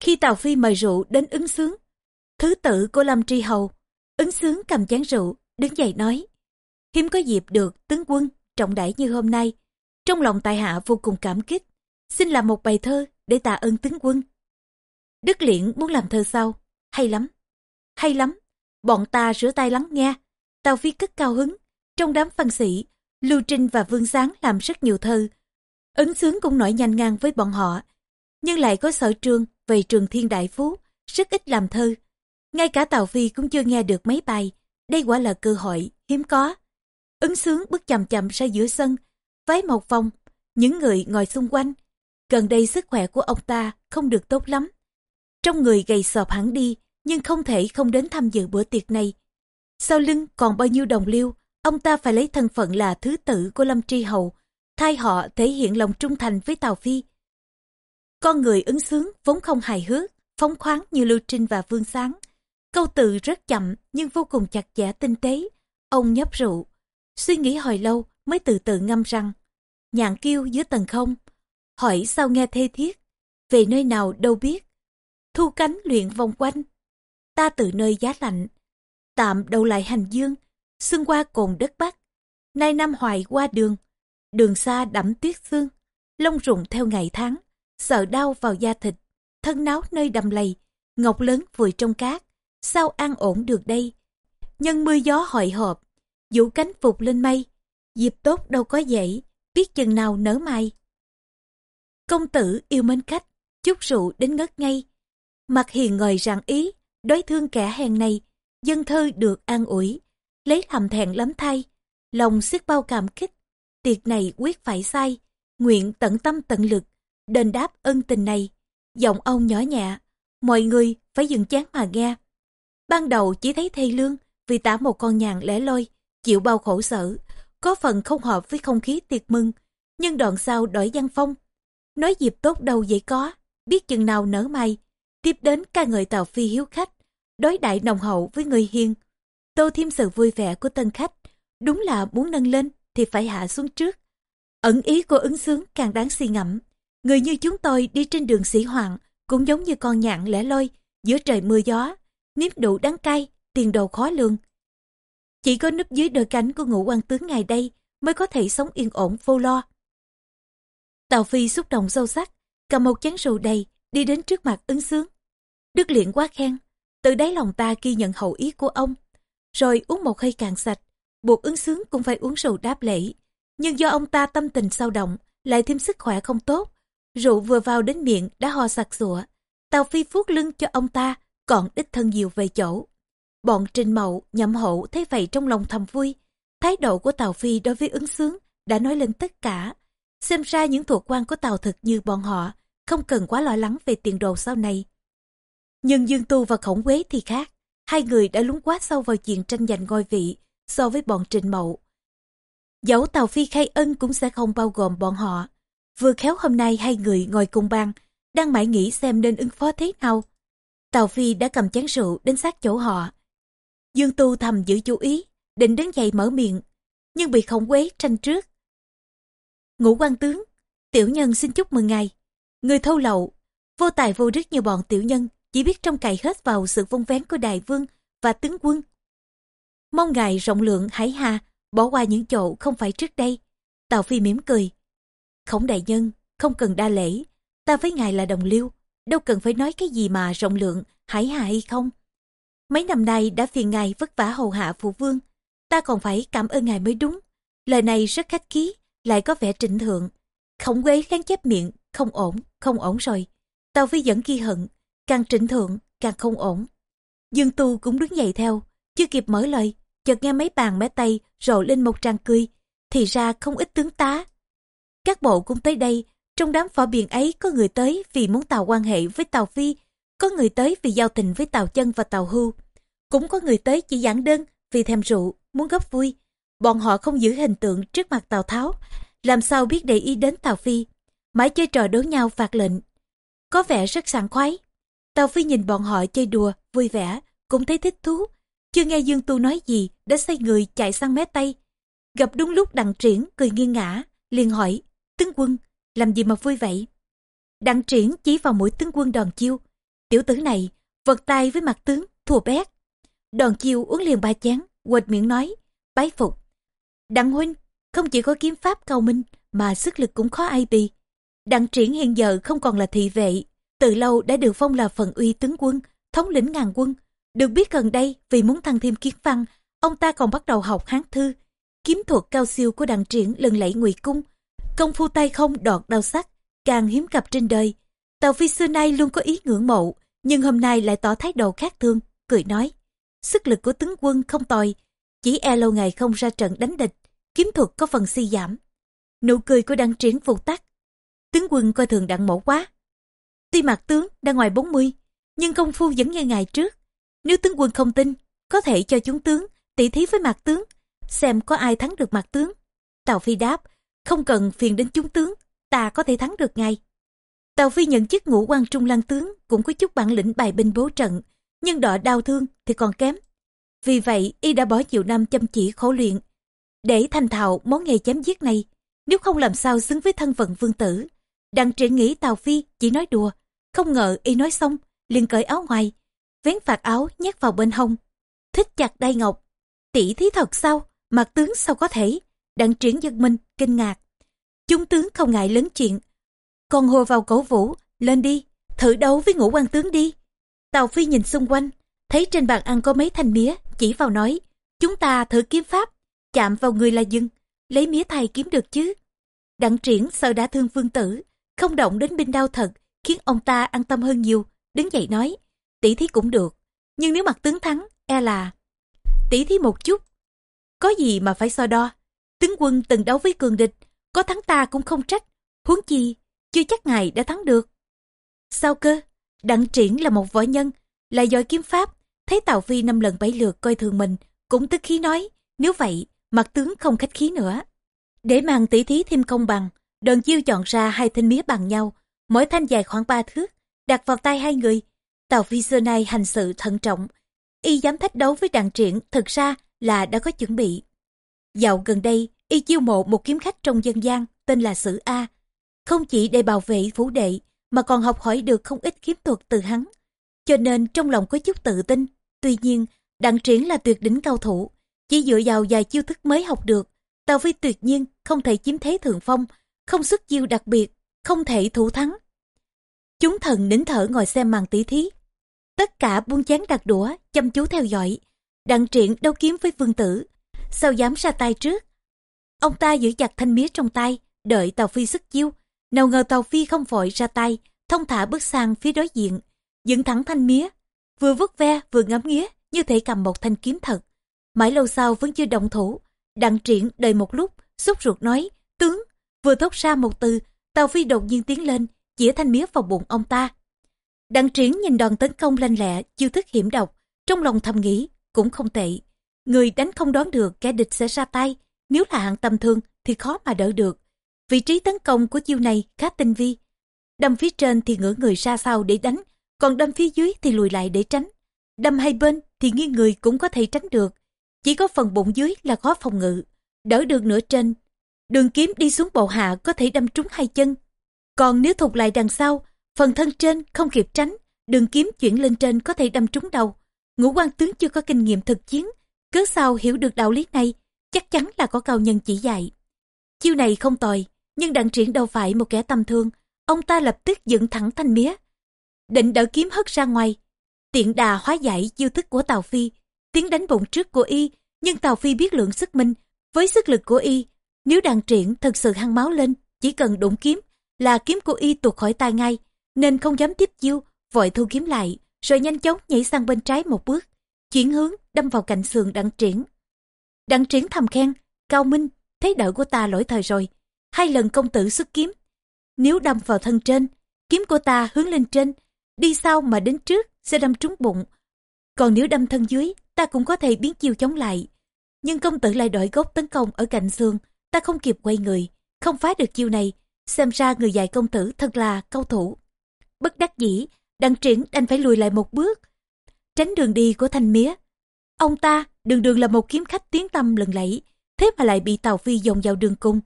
Khi Tàu Phi mời rượu đến ứng sướng, thứ tử của Lâm Tri Hầu, ứng sướng cầm chén rượu, đứng dậy nói. Hiếm có dịp được tướng quân trọng đãi như hôm nay. Trong lòng tài hạ vô cùng cảm kích, xin làm một bài thơ để tạ ơn tướng quân. Đức Liễn muốn làm thơ sau, hay lắm, hay lắm, bọn ta rửa tay lắng nghe. Tàu Phi cất cao hứng, trong đám văn sĩ, Lưu Trinh và Vương Sáng làm rất nhiều thơ. Ứng sướng cũng nổi nhanh ngang với bọn họ, nhưng lại có sở trường về trường thiên đại phú, rất ít làm thơ. Ngay cả Tàu Phi cũng chưa nghe được mấy bài, đây quả là cơ hội, hiếm có. Ứng sướng bước chậm chậm ra giữa sân, váy một vòng, những người ngồi xung quanh. Gần đây sức khỏe của ông ta không được tốt lắm. Trong người gầy sọp hẳn đi, nhưng không thể không đến tham dự bữa tiệc này. Sau lưng còn bao nhiêu đồng liêu, ông ta phải lấy thân phận là thứ tử của Lâm Tri Hầu, thay họ thể hiện lòng trung thành với Tào Phi. Con người ứng sướng vốn không hài hước, phóng khoáng như Lưu Trinh và Vương Sáng. Câu từ rất chậm nhưng vô cùng chặt chẽ tinh tế. Ông nhấp rượu, suy nghĩ hồi lâu mới từ từ ngâm răng. Nhạn kêu dưới tầng không, hỏi sao nghe thê thiết, về nơi nào đâu biết. Thu cánh luyện vòng quanh, ta từ nơi giá lạnh, tạm đầu lại hành dương, xưng qua cồn đất bắc. Nay năm hoài qua đường, đường xa đẫm tuyết xương, lông rụng theo ngày tháng, sợ đau vào da thịt, thân náo nơi đầm lầy, ngọc lớn vùi trong cát, sao an ổn được đây. Nhân mưa gió hội họp, vũ cánh phục lên mây, dịp tốt đâu có dễ, biết chừng nào nở mai. Công tử yêu mến khách, chút rượu đến ngất ngay. Mặt hiền ngời rằng ý, đối thương kẻ hèn này, dân thơ được an ủi, lấy làm thẹn lắm thay, lòng xiết bao cảm kích, tiệc này quyết phải sai, nguyện tận tâm tận lực, đền đáp ân tình này. Giọng ông nhỏ nhẹ, mọi người phải dừng chán mà nghe. Ban đầu chỉ thấy thê lương vì tả một con nhàn lẻ loi, chịu bao khổ sở, có phần không hợp với không khí tiệc mừng, nhưng đoạn sau đổi văn phong. Nói dịp tốt đâu vậy có, biết chừng nào nở may, tiếp đến ca ngợi tàu phi hiếu khách, đối đại nồng hậu với người hiền. Tô thêm sự vui vẻ của tân khách, đúng là muốn nâng lên thì phải hạ xuống trước. Ẩn ý của ứng sướng càng đáng suy ngẫm. Người như chúng tôi đi trên đường sĩ hoàng cũng giống như con nhạn lẻ loi giữa trời mưa gió, nếm đủ đắng cay, tiền đồ khó lường. Chỉ có núp dưới đôi cánh của ngũ quan tướng ngày đây mới có thể sống yên ổn vô lo. Tào Phi xúc động sâu sắc, cầm một chén rượu đầy, đi đến trước mặt ứng sướng. Đức liện quá khen, từ đáy lòng ta ghi nhận hậu ý của ông. Rồi uống một hơi cạn sạch, buộc ứng sướng cũng phải uống rượu đáp lễ. Nhưng do ông ta tâm tình sao động, lại thêm sức khỏe không tốt. Rượu vừa vào đến miệng đã ho sặc sụa. Tào Phi vuốt lưng cho ông ta, còn đích thân nhiều về chỗ. Bọn Trình Mậu, Nhậm Hậu thấy vậy trong lòng thầm vui. Thái độ của Tào Phi đối với ứng sướng đã nói lên tất cả. Xem ra những thuộc quan của Tào thực như bọn họ không cần quá lo lắng về tiền đồ sau này. Nhưng Dương Tu và Khổng Quế thì khác. Hai người đã lúng quá sâu vào chuyện tranh giành ngôi vị so với bọn Trình Mậu. Dẫu Tào Phi khai ân cũng sẽ không bao gồm bọn họ. Vừa khéo hôm nay hai người ngồi cùng bàn, đang mãi nghĩ xem nên ứng phó thế nào. Tào Phi đã cầm chén rượu đến sát chỗ họ. Dương Tu thầm giữ chú ý, định đứng dậy mở miệng, nhưng bị khổng quế tranh trước. Ngũ quan tướng, tiểu nhân xin chúc mừng ngài. Người thâu lậu, vô tài vô đức như bọn tiểu nhân, chỉ biết trông cậy hết vào sự vung vén của đại vương và tướng quân. Mong ngài rộng lượng hải hà, bỏ qua những chỗ không phải trước đây. Tào Phi mỉm cười. Khổng đại nhân, không cần đa lễ, ta với ngài là đồng liêu, đâu cần phải nói cái gì mà rộng lượng, hải hà hay không. Mấy năm nay đã phiền ngài vất vả hầu hạ phụ vương, ta còn phải cảm ơn ngài mới đúng. Lời này rất khách khí, lại có vẻ trịnh thượng. Khổng quế kháng chép miệng, không ổn, không ổn rồi. tàu Phi vẫn ghi hận, càng trịnh thượng, càng không ổn. Dương Tu cũng đứng dậy theo, chưa kịp mở lời, chợt nghe mấy bàn mé tay rộ lên một tràng cười, thì ra không ít tướng tá. Các bộ cũng tới đây, trong đám phỏ biển ấy có người tới vì muốn tạo quan hệ với Tàu Phi, có người tới vì giao tình với Tàu Chân và Tàu Hưu. Cũng có người tới chỉ giảng đơn vì thèm rượu, muốn góp vui. Bọn họ không giữ hình tượng trước mặt Tào Tháo, làm sao biết để ý đến Tào Phi. Mãi chơi trò đấu nhau phạt lệnh. Có vẻ rất sảng khoái. Tào Phi nhìn bọn họ chơi đùa, vui vẻ, cũng thấy thích thú. Chưa nghe Dương Tu nói gì, đã xoay người chạy sang mé tay. Gặp đúng lúc đặng triển cười nghiêng ngã, liền hỏi, tướng quân, làm gì mà vui vậy? Đặng triển chỉ vào mũi tướng quân đòn chiêu. Tiểu tử này, vật tay với mặt tướng, thua bét. Đòn chiêu uống liền ba chén, quệt miệng nói, bái phục. Đặng huynh, không chỉ có kiếm pháp cao minh, mà sức lực cũng khó ai bì. Đặng triển hiện giờ không còn là thị vệ, từ lâu đã được phong là phần uy tướng quân, thống lĩnh ngàn quân. Được biết gần đây, vì muốn thăng thêm kiến văn, ông ta còn bắt đầu học hán thư. Kiếm thuật cao siêu của đặng triển lần lẫy ngụy cung, công phu tay không đọt đau sắc, càng hiếm gặp trên đời. Tàu Phi xưa nay luôn có ý ngưỡng mộ, nhưng hôm nay lại tỏ thái độ khác thương, cười nói. Sức lực của tướng quân không tồi, chỉ e lâu ngày không ra trận đánh địch, kiếm thuật có phần suy giảm. Nụ cười của đăng triển vụt tắt. Tướng quân coi thường đặng mẫu quá. Tuy mặt tướng đang ngoài 40, nhưng công phu vẫn như ngày trước. Nếu tướng quân không tin, có thể cho chúng tướng tỷ thí với mặt tướng, xem có ai thắng được mặt tướng. Tào Phi đáp, không cần phiền đến chúng tướng, ta có thể thắng được ngay. Tào Phi nhận chức ngũ quan trung lăng tướng cũng có chút bản lĩnh bài binh bố trận, nhưng đọ đau thương thì còn kém. Vì vậy, y đã bỏ nhiều năm chăm chỉ khổ luyện, để thành thạo món nghề chém giết này, nếu không làm sao xứng với thân phận vương tử. Đặng triển nghĩ Tào Phi chỉ nói đùa, không ngờ y nói xong, liền cởi áo ngoài, vén phạt áo nhét vào bên hông. Thích chặt đai ngọc, tỷ thí thật sao, mặt tướng sao có thể, đặng triển giật mình, kinh ngạc. Chúng tướng không ngại lớn chuyện, còn hồ vào cổ vũ, lên đi, thử đấu với ngũ quan tướng đi. Tào Phi nhìn xung quanh, thấy trên bàn ăn có mấy thanh mía, chỉ vào nói, chúng ta thử kiếm pháp, chạm vào người là dừng, lấy mía thay kiếm được chứ. Đặng triển sợ đã thương vương tử, không động đến binh đau thật, khiến ông ta an tâm hơn nhiều, đứng dậy nói, tỷ thí cũng được, nhưng nếu mặt tướng thắng, e là tỷ thí một chút. Có gì mà phải so đo, tướng quân từng đấu với cường địch, có thắng ta cũng không trách, huống chi, chưa chắc ngài đã thắng được. Sao cơ? Đặng triển là một võ nhân, là giỏi kiếm pháp, thấy Tào Phi năm lần bảy lượt coi thường mình, cũng tức khí nói, nếu vậy, mặt tướng không khách khí nữa. Để màn tỷ thí thêm công bằng, đoàn chiêu chọn ra hai thanh mía bằng nhau, mỗi thanh dài khoảng ba thước, đặt vào tay hai người. Tào Phi xưa nay hành sự thận trọng, y dám thách đấu với đặng triển thực ra là đã có chuẩn bị. Dạo gần đây, y chiêu mộ một kiếm khách trong dân gian tên là Sử A. Không chỉ để bảo vệ phủ đệ, mà còn học hỏi được không ít kiếm thuật từ hắn. Cho nên trong lòng có chút tự tin. Tuy nhiên, đặng triển là tuyệt đỉnh cao thủ, chỉ dựa vào vài chiêu thức mới học được. Tào Phi tuyệt nhiên không thể chiếm thế thượng phong, không xuất chiêu đặc biệt, không thể thủ thắng. Chúng thần nín thở ngồi xem màn tỷ thí. Tất cả buông chán đặt đũa, chăm chú theo dõi. Đặng triển đấu kiếm với vương tử. Sao dám ra tay trước? Ông ta giữ chặt thanh mía trong tay, đợi Tàu Phi xuất chiêu. Nào ngờ Tàu Phi không vội ra tay, thông thả bước sang phía đối diện, dựng thẳng thanh mía, vừa vứt ve vừa ngắm nghía như thể cầm một thanh kiếm thật. Mãi lâu sau vẫn chưa động thủ, đặng triển đợi một lúc, sốt ruột nói, tướng, Vừa thốt ra một từ, tàu Phi đột nhiên tiến lên, chĩa thanh mía vào bụng ông ta. Đặng triển nhìn đòn tấn công lanh lẹ, chiêu thức hiểm độc, trong lòng thầm nghĩ, cũng không tệ. Người đánh không đoán được kẻ địch sẽ ra tay, nếu là hạng tầm thương thì khó mà đỡ được. Vị trí tấn công của chiêu này khá tinh vi. Đâm phía trên thì ngửa người ra sau để đánh, còn đâm phía dưới thì lùi lại để tránh. Đâm hai bên thì nghiêng người cũng có thể tránh được. Chỉ có phần bụng dưới là khó phòng ngự, đỡ được nửa trên. Đường kiếm đi xuống bộ hạ có thể đâm trúng hai chân. Còn nếu thụt lại đằng sau, phần thân trên không kịp tránh, đường kiếm chuyển lên trên có thể đâm trúng đầu. Ngũ quan tướng chưa có kinh nghiệm thực chiến, cớ sao hiểu được đạo lý này, chắc chắn là có cao nhân chỉ dạy. Chiêu này không tồi, nhưng đặng triển đâu phải một kẻ tầm thương, ông ta lập tức dựng thẳng thanh mía. Định đỡ kiếm hất ra ngoài, tiện đà hóa giải chiêu thức của tàu Phi, tiến đánh bụng trước của y, nhưng tàu Phi biết lượng sức mình với sức lực của y, nếu đặng triển thật sự hăng máu lên, chỉ cần đụng kiếm là kiếm của y tuột khỏi tay ngay, nên không dám tiếp chiêu, vội thu kiếm lại, rồi nhanh chóng nhảy sang bên trái một bước, chuyển hướng đâm vào cạnh sườn đặng triển. Đặng triển thầm khen, cao minh, thấy đỡ của ta lỗi thời rồi, hai lần công tử xuất kiếm. Nếu đâm vào thân trên, kiếm của ta hướng lên trên, đi sau mà đến trước sẽ đâm trúng bụng. Còn nếu đâm thân dưới, ta cũng có thể biến chiều chống lại. Nhưng công tử lại đổi gốc tấn công ở cạnh xương, ta không kịp quay người, không phá được chiêu này. Xem ra người dạy công tử thật là cao thủ. Bất đắc dĩ, đặng triển đành phải lùi lại một bước, tránh đường đi của thanh mía. Ông ta đường đường là một kiếm khách tiếng tâm lần lẫy, thế mà lại bị Tàu Phi dồn vào đường cung.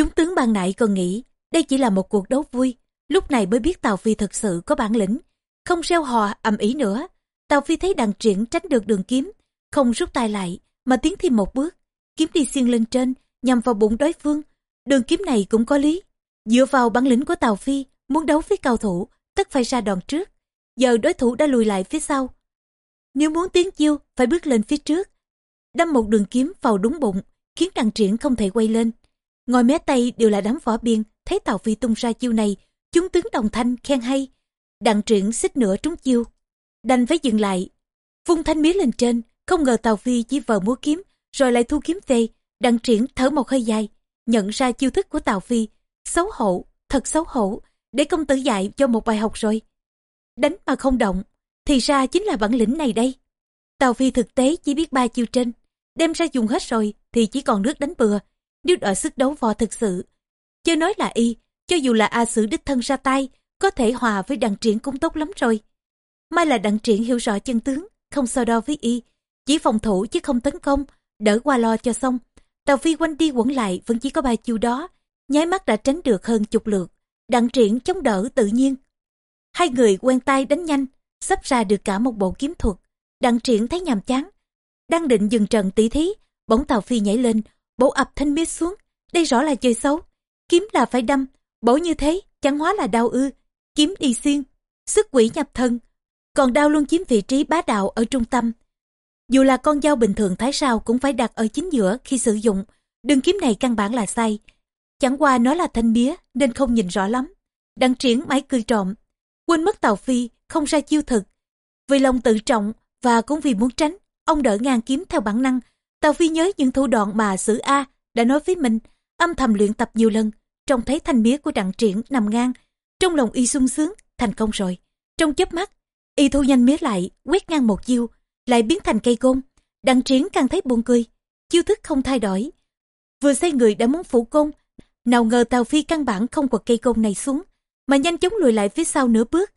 Chúng tướng ban nãy còn nghĩ đây chỉ là một cuộc đấu vui, lúc này mới biết Tàu Phi thực sự có bản lĩnh, không reo hò ầm ĩ nữa. Tàu Phi thấy đằng triển tránh được đường kiếm, không rút tay lại, mà tiến thêm một bước, kiếm đi xiên lên trên, nhằm vào bụng đối phương. Đường kiếm này cũng có lý, dựa vào bản lĩnh của Tàu Phi, muốn đấu với cao thủ, tất phải ra đòn trước. Giờ đối thủ đã lùi lại phía sau. Nếu muốn tiến chiêu, phải bước lên phía trước. Đâm một đường kiếm vào đúng bụng, khiến đằng triển không thể quay lên. Ngồi mé tay đều là đám võ biên, thấy Tàu Phi tung ra chiêu này, chúng tướng đồng thanh khen hay. Đặng triển xích nửa trúng chiêu, đành phải dừng lại. Vung thanh mía lên trên, không ngờ Tàu Phi chỉ vờ múa kiếm, rồi lại thu kiếm về. Đặng triển thở một hơi dài, nhận ra chiêu thức của Tàu Phi. Xấu hổ, thật xấu hổ, để công tử dạy cho một bài học rồi. Đánh mà không động, thì ra chính là bản lĩnh này đây. Tàu Phi thực tế chỉ biết ba chiêu trên, đem ra dùng hết rồi thì chỉ còn nước đánh bừa, nếu đợi sức đấu võ thực sự. chưa nói là y, cho dù là A Sử đích thân ra tay, có thể hòa với đặng triển cũng tốt lắm rồi. May là đặng triển hiểu rõ chân tướng, không so đo với y, chỉ phòng thủ chứ không tấn công, đỡ qua lo cho xong. Tàu Phi quanh đi quẩn lại vẫn chỉ có ba chiêu đó, nháy mắt đã tránh được hơn chục lượt. Đặng triển chống đỡ tự nhiên. Hai người quen tay đánh nhanh, sắp ra được cả một bộ kiếm thuật. Đặng triển thấy nhàm chán. Đang định dừng trận tỷ thí, bỗng tàu phi nhảy lên, bổ ập thanh mía xuống. Đây rõ là chơi xấu. Kiếm là phải đâm, bổ như thế, chẳng hóa là đau ư. Kiếm đi xuyên, sức quỷ nhập thân. Còn đau luôn chiếm vị trí bá đạo ở trung tâm. Dù là con dao bình thường thái sao cũng phải đặt ở chính giữa khi sử dụng. Đường kiếm này căn bản là sai. Chẳng qua nó là thanh mía nên không nhìn rõ lắm. Đặng triển máy cười trộm. Quên mất tàu phi, không ra chiêu thực. Vì lòng tự trọng và cũng vì muốn tránh, ông đỡ ngang kiếm theo bản năng. Tào phi nhớ những thủ đoạn mà sử A đã nói với mình, âm thầm luyện tập nhiều lần. Trông thấy thanh mía của đặng triển nằm ngang. Trong lòng y sung sướng, thành công rồi. Trong chớp mắt, y thu nhanh mía lại, quét ngang một chiêu, lại biến thành cây côn. Đặng triển càng thấy buồn cười, chiêu thức không thay đổi. Vừa xây người đã muốn phủ côn, nào ngờ Tào Phi căn bản không quật cây côn này xuống, mà nhanh chóng lùi lại phía sau nửa bước.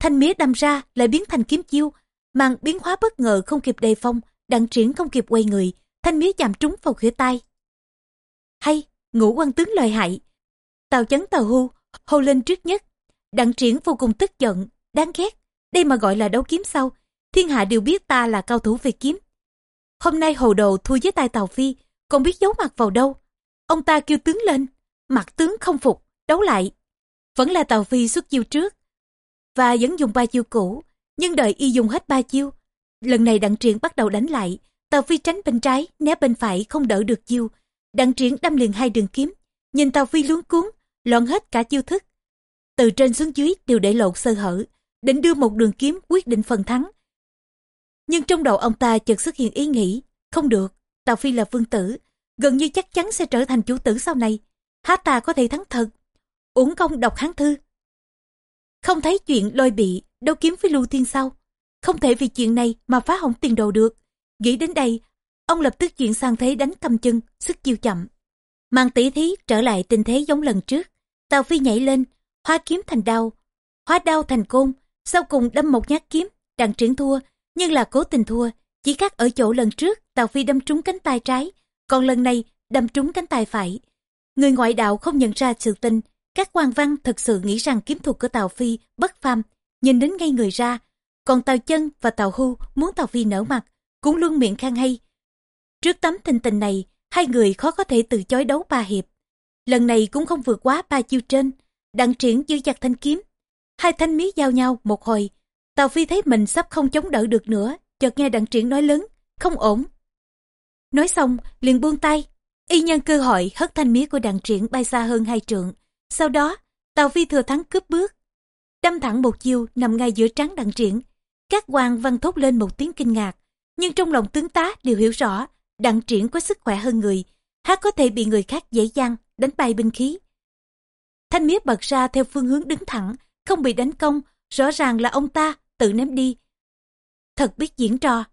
Thanh mía đâm ra lại biến thành kiếm chiêu, màn biến hóa bất ngờ không kịp đề phong, đặng triển không kịp quay người, thanh mía chạm trúng vào khỉa tay. Hay, ngũ quan tướng lời hại. Tàu chấn tàu hu, hô lên trước nhất. Đặng triển vô cùng tức giận, đáng ghét. Đây mà gọi là đấu kiếm sau. Thiên hạ đều biết ta là cao thủ về kiếm. Hôm nay hồ đồ thua với tay tàu phi, còn biết giấu mặt vào đâu. Ông ta kêu tướng lên, mặt tướng không phục, đấu lại. Vẫn là Tàu Phi xuất chiêu trước, và vẫn dùng ba chiêu cũ, nhưng đợi y dùng hết ba chiêu. Lần này đặng triển bắt đầu đánh lại, Tàu Phi tránh bên trái, né bên phải không đỡ được chiêu. Đặng triển đâm liền hai đường kiếm, nhìn Tàu Phi luống cuốn, loạn hết cả chiêu thức. Từ trên xuống dưới đều để lộ sơ hở, định đưa một đường kiếm quyết định phần thắng. Nhưng trong đầu ông ta chợt xuất hiện ý nghĩ, không được, Tàu Phi là vương tử, gần như chắc chắn sẽ trở thành chủ tử sau này. há ta có thể thắng thật. Uổng công đọc hán thư. Không thấy chuyện lôi bị, đâu kiếm với lưu thiên sau. Không thể vì chuyện này mà phá hỏng tiền đồ được. Nghĩ đến đây, ông lập tức chuyển sang thế đánh cầm chân, sức chiêu chậm. Mang tỷ thí trở lại tình thế giống lần trước. Tào Phi nhảy lên, hóa kiếm thành đao, hóa đao thành côn, sau cùng đâm một nhát kiếm, đặng triển thua, nhưng là cố tình thua, chỉ khác ở chỗ lần trước Tào Phi đâm trúng cánh tay trái, còn lần này đâm trúng cánh tay phải. Người ngoại đạo không nhận ra sự tình, các quan văn thật sự nghĩ rằng kiếm thuật của Tào Phi bất phàm, nhìn đến ngay người ra. Còn Tào Chân và Tào Hưu muốn Tào Phi nở mặt, cũng luôn miệng khen hay. Trước tấm tình tình này, hai người khó có thể từ chối đấu ba hiệp. Lần này cũng không vượt quá ba chiêu trên, đặng triển giữ chặt thanh kiếm. Hai thanh mí giao nhau một hồi, Tào Phi thấy mình sắp không chống đỡ được nữa, chợt nghe đặng triển nói lớn, không ổn. Nói xong, liền buông tay, y nhân cơ hội hất thanh mía của đặng triển bay xa hơn hai trượng. Sau đó, Tào Phi thừa thắng cướp bước, đâm thẳng một chiêu nằm ngay giữa trán đặng triển. Các quan văn thốt lên một tiếng kinh ngạc, nhưng trong lòng tướng tá đều hiểu rõ, đặng triển có sức khỏe hơn người, há có thể bị người khác dễ dàng đánh bay binh khí. Thanh mía bật ra theo phương hướng đứng thẳng, không bị đánh công, rõ ràng là ông ta tự ném đi. Thật biết diễn trò,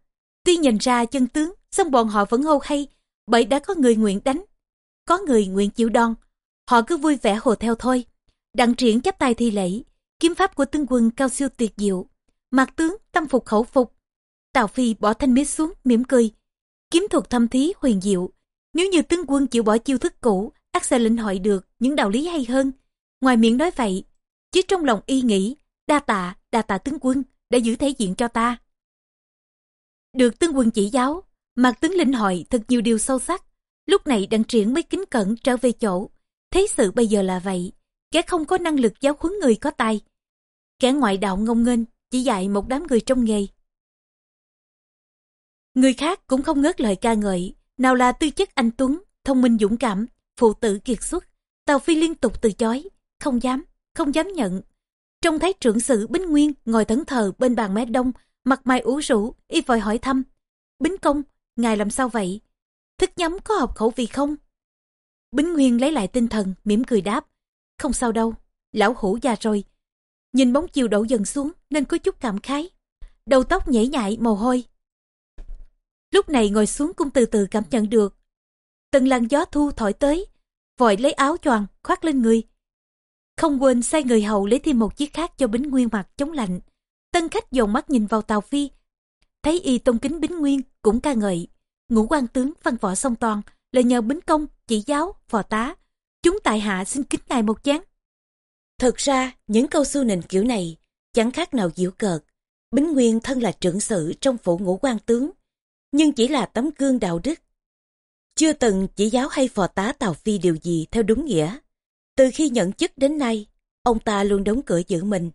tuy nhìn ra chân tướng, song bọn họ vẫn hô hay, bởi đã có người nguyện đánh, có người nguyện chịu đòn. Họ cứ vui vẻ hồ theo thôi. Đặng triển chắp tay thi lễ, kiếm pháp của tướng quân cao siêu tuyệt diệu. Mặt tướng tâm phục khẩu phục. Tào Phi bỏ thanh mít xuống, mỉm cười. Kiếm thuật thâm thí huyền diệu. Nếu như tướng quân chịu bỏ chiêu thức cũ, ác sẽ lĩnh hội được những đạo lý hay hơn. Ngoài miệng nói vậy, chứ trong lòng y nghĩ, đa tạ, đa tạ tướng quân, đã giữ thể diện cho ta. Được tướng quân chỉ giáo, mặt tướng lĩnh hội thật nhiều điều sâu sắc. Lúc này đặng triển mới kính cẩn trở về chỗ. Thế sự bây giờ là vậy, kẻ không có năng lực giáo huấn người có tài. Kẻ ngoại đạo ngông nghênh chỉ dạy một đám người trong nghề. Người khác cũng không ngớt lời ca ngợi, nào là tư chất anh Tuấn, thông minh dũng cảm, phụ tử kiệt xuất. Tàu Phi liên tục từ chối, không dám, không dám nhận. Trông thấy trưởng sự Bính Nguyên ngồi thẫn thờ bên bàn mé đông, mặt mày ủ rũ, y vội hỏi thăm. Bính công, ngài làm sao vậy? Thức nhắm có hợp khẩu vị không? Bính Nguyên lấy lại tinh thần, mỉm cười đáp. Không sao đâu, lão hủ già rồi. Nhìn bóng chiều đổ dần xuống nên có chút cảm khái. Đầu tóc nhảy nhại mồ hôi. Lúc này ngồi xuống cũng từ từ cảm nhận được. Từng làn gió thu thổi tới, vội lấy áo choàng khoác lên người. Không quên sai người hầu lấy thêm một chiếc khác cho Bính Nguyên mặc chống lạnh. Tân khách dồn mắt nhìn vào Tàu Phi. Thấy y tôn kính Bính Nguyên cũng ca ngợi. Ngũ quan tướng văn võ song toàn là nhờ Bính Công, chỉ giáo, phò tá. Chúng tại hạ xin kính ngài một chén. Thực ra, những câu su nịnh kiểu này chẳng khác nào diễu cợt. Bính Nguyên thân là trưởng sự trong phủ ngũ quan tướng, nhưng chỉ là tấm gương đạo đức. Chưa từng chỉ giáo hay phò tá Tào Phi điều gì theo đúng nghĩa. Từ khi nhận chức đến nay, ông ta luôn đóng cửa giữ mình.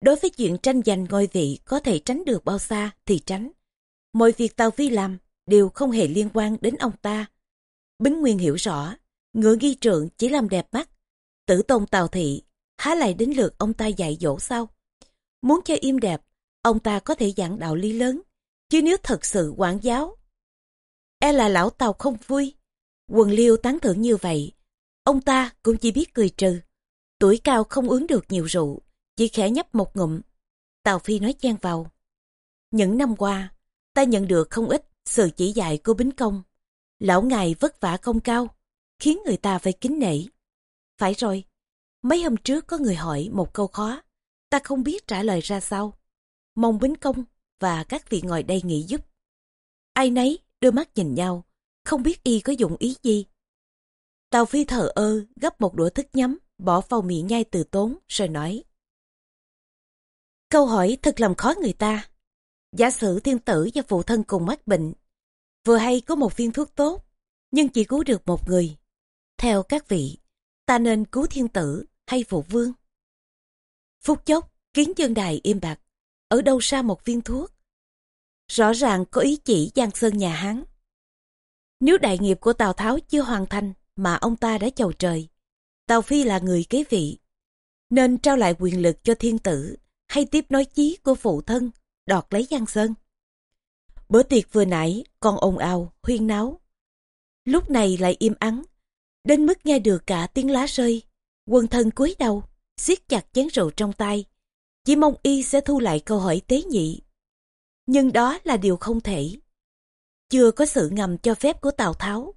Đối với chuyện tranh giành ngôi vị có thể tránh được bao xa thì tránh. Mọi việc Tào Phi làm đều không hề liên quan đến ông ta. Bính Nguyên hiểu rõ, ngựa ghi trượng chỉ làm đẹp mắt. Tử tôn Tào Thị, há lại đến lượt ông ta dạy dỗ sau Muốn cho im đẹp, ông ta có thể giảng đạo lý lớn. Chứ nếu thật sự quản giáo, e là lão tàu không vui. Quần liêu tán thưởng như vậy, ông ta cũng chỉ biết cười trừ. Tuổi cao không uống được nhiều rượu, chỉ khẽ nhấp một ngụm. tàu Phi nói chen vào. Những năm qua, ta nhận được không ít sự chỉ dạy của Bính Công. Lão ngài vất vả không cao, khiến người ta phải kính nể. Phải rồi, mấy hôm trước có người hỏi một câu khó, ta không biết trả lời ra sao. Mong Bính Công và các vị ngồi đây nghĩ giúp. Ai nấy đưa mắt nhìn nhau, không biết y có dụng ý gì. Tào Phi thở ơ gấp một đũa thức nhắm, bỏ vào miệng nhai từ tốn, rồi nói. Câu hỏi thật làm khó người ta. Giả sử thiên tử và phụ thân cùng mắc bệnh, vừa hay có một viên thuốc tốt, nhưng chỉ cứu được một người. Theo các vị, ta nên cứu thiên tử hay phụ vương? Phút chốc, kiến dương đài im bạc ở đâu ra một viên thuốc? Rõ ràng có ý chỉ Giang Sơn nhà hắn Nếu đại nghiệp của Tào Tháo chưa hoàn thành mà ông ta đã chầu trời, Tào Phi là người kế vị, nên trao lại quyền lực cho thiên tử hay tiếp nói chí của phụ thân, đoạt lấy Giang Sơn. Bữa tiệc vừa nãy còn ồn ào, huyên náo. Lúc này lại im ắng, Đến mức nghe được cả tiếng lá rơi, quân thân cúi đầu, siết chặt chén rượu trong tay. Chỉ mong y sẽ thu lại câu hỏi tế nhị. Nhưng đó là điều không thể. Chưa có sự ngầm cho phép của Tào Tháo,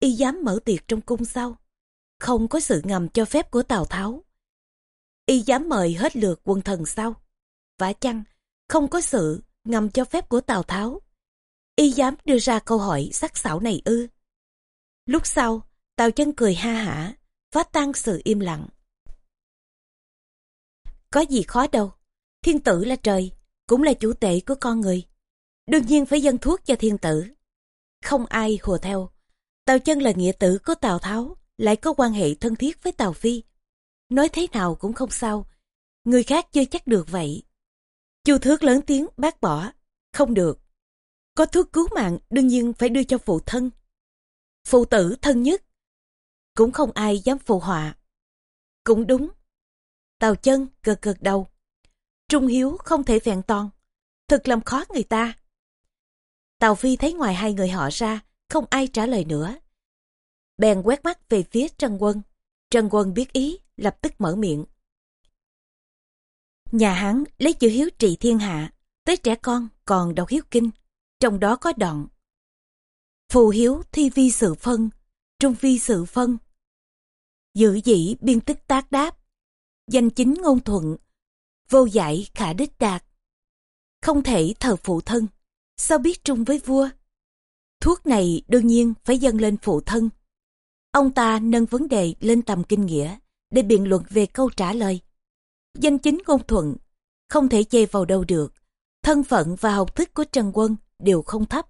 y dám mở tiệc trong cung sau. Không có sự ngầm cho phép của Tào Tháo. Y dám mời hết lượt quân thần sau. Vả chăng, không có sự ngầm cho phép của Tào Tháo. Y dám đưa ra câu hỏi sắc sảo này ư. Lúc sau, Tào chân cười ha hả, phá tan sự im lặng. Có gì khó đâu, thiên tử là trời, cũng là chủ tể của con người. Đương nhiên phải dân thuốc cho thiên tử. Không ai hùa theo. Tào chân là nghĩa tử của Tào Tháo, lại có quan hệ thân thiết với Tào Phi. Nói thế nào cũng không sao, người khác chưa chắc được vậy. Chu thước lớn tiếng bác bỏ, không được. Có thuốc cứu mạng đương nhiên phải đưa cho phụ thân. Phụ tử thân nhất, cũng không ai dám phụ họa. Cũng đúng. Tào chân gật gật đầu. Trung hiếu không thể vẹn toàn, thực làm khó người ta. Tào Phi thấy ngoài hai người họ ra, không ai trả lời nữa. Bèn quét mắt về phía Trần Quân. Trần Quân biết ý, lập tức mở miệng. Nhà hắn lấy chữ hiếu trị thiên hạ, tới trẻ con còn đọc hiếu kinh, trong đó có đoạn. Phù hiếu thi vi sự phân, trung vi sự phân. Giữ dĩ biên tích tác đáp, danh chính ngôn thuận, vô giải khả đích đạt. Không thể thờ phụ thân, sao biết trung với vua? Thuốc này đương nhiên phải dâng lên phụ thân. Ông ta nâng vấn đề lên tầm kinh nghĩa để biện luận về câu trả lời. Danh chính ngôn thuận, không thể chê vào đâu được. Thân phận và học thức của Trần Quân đều không thấp.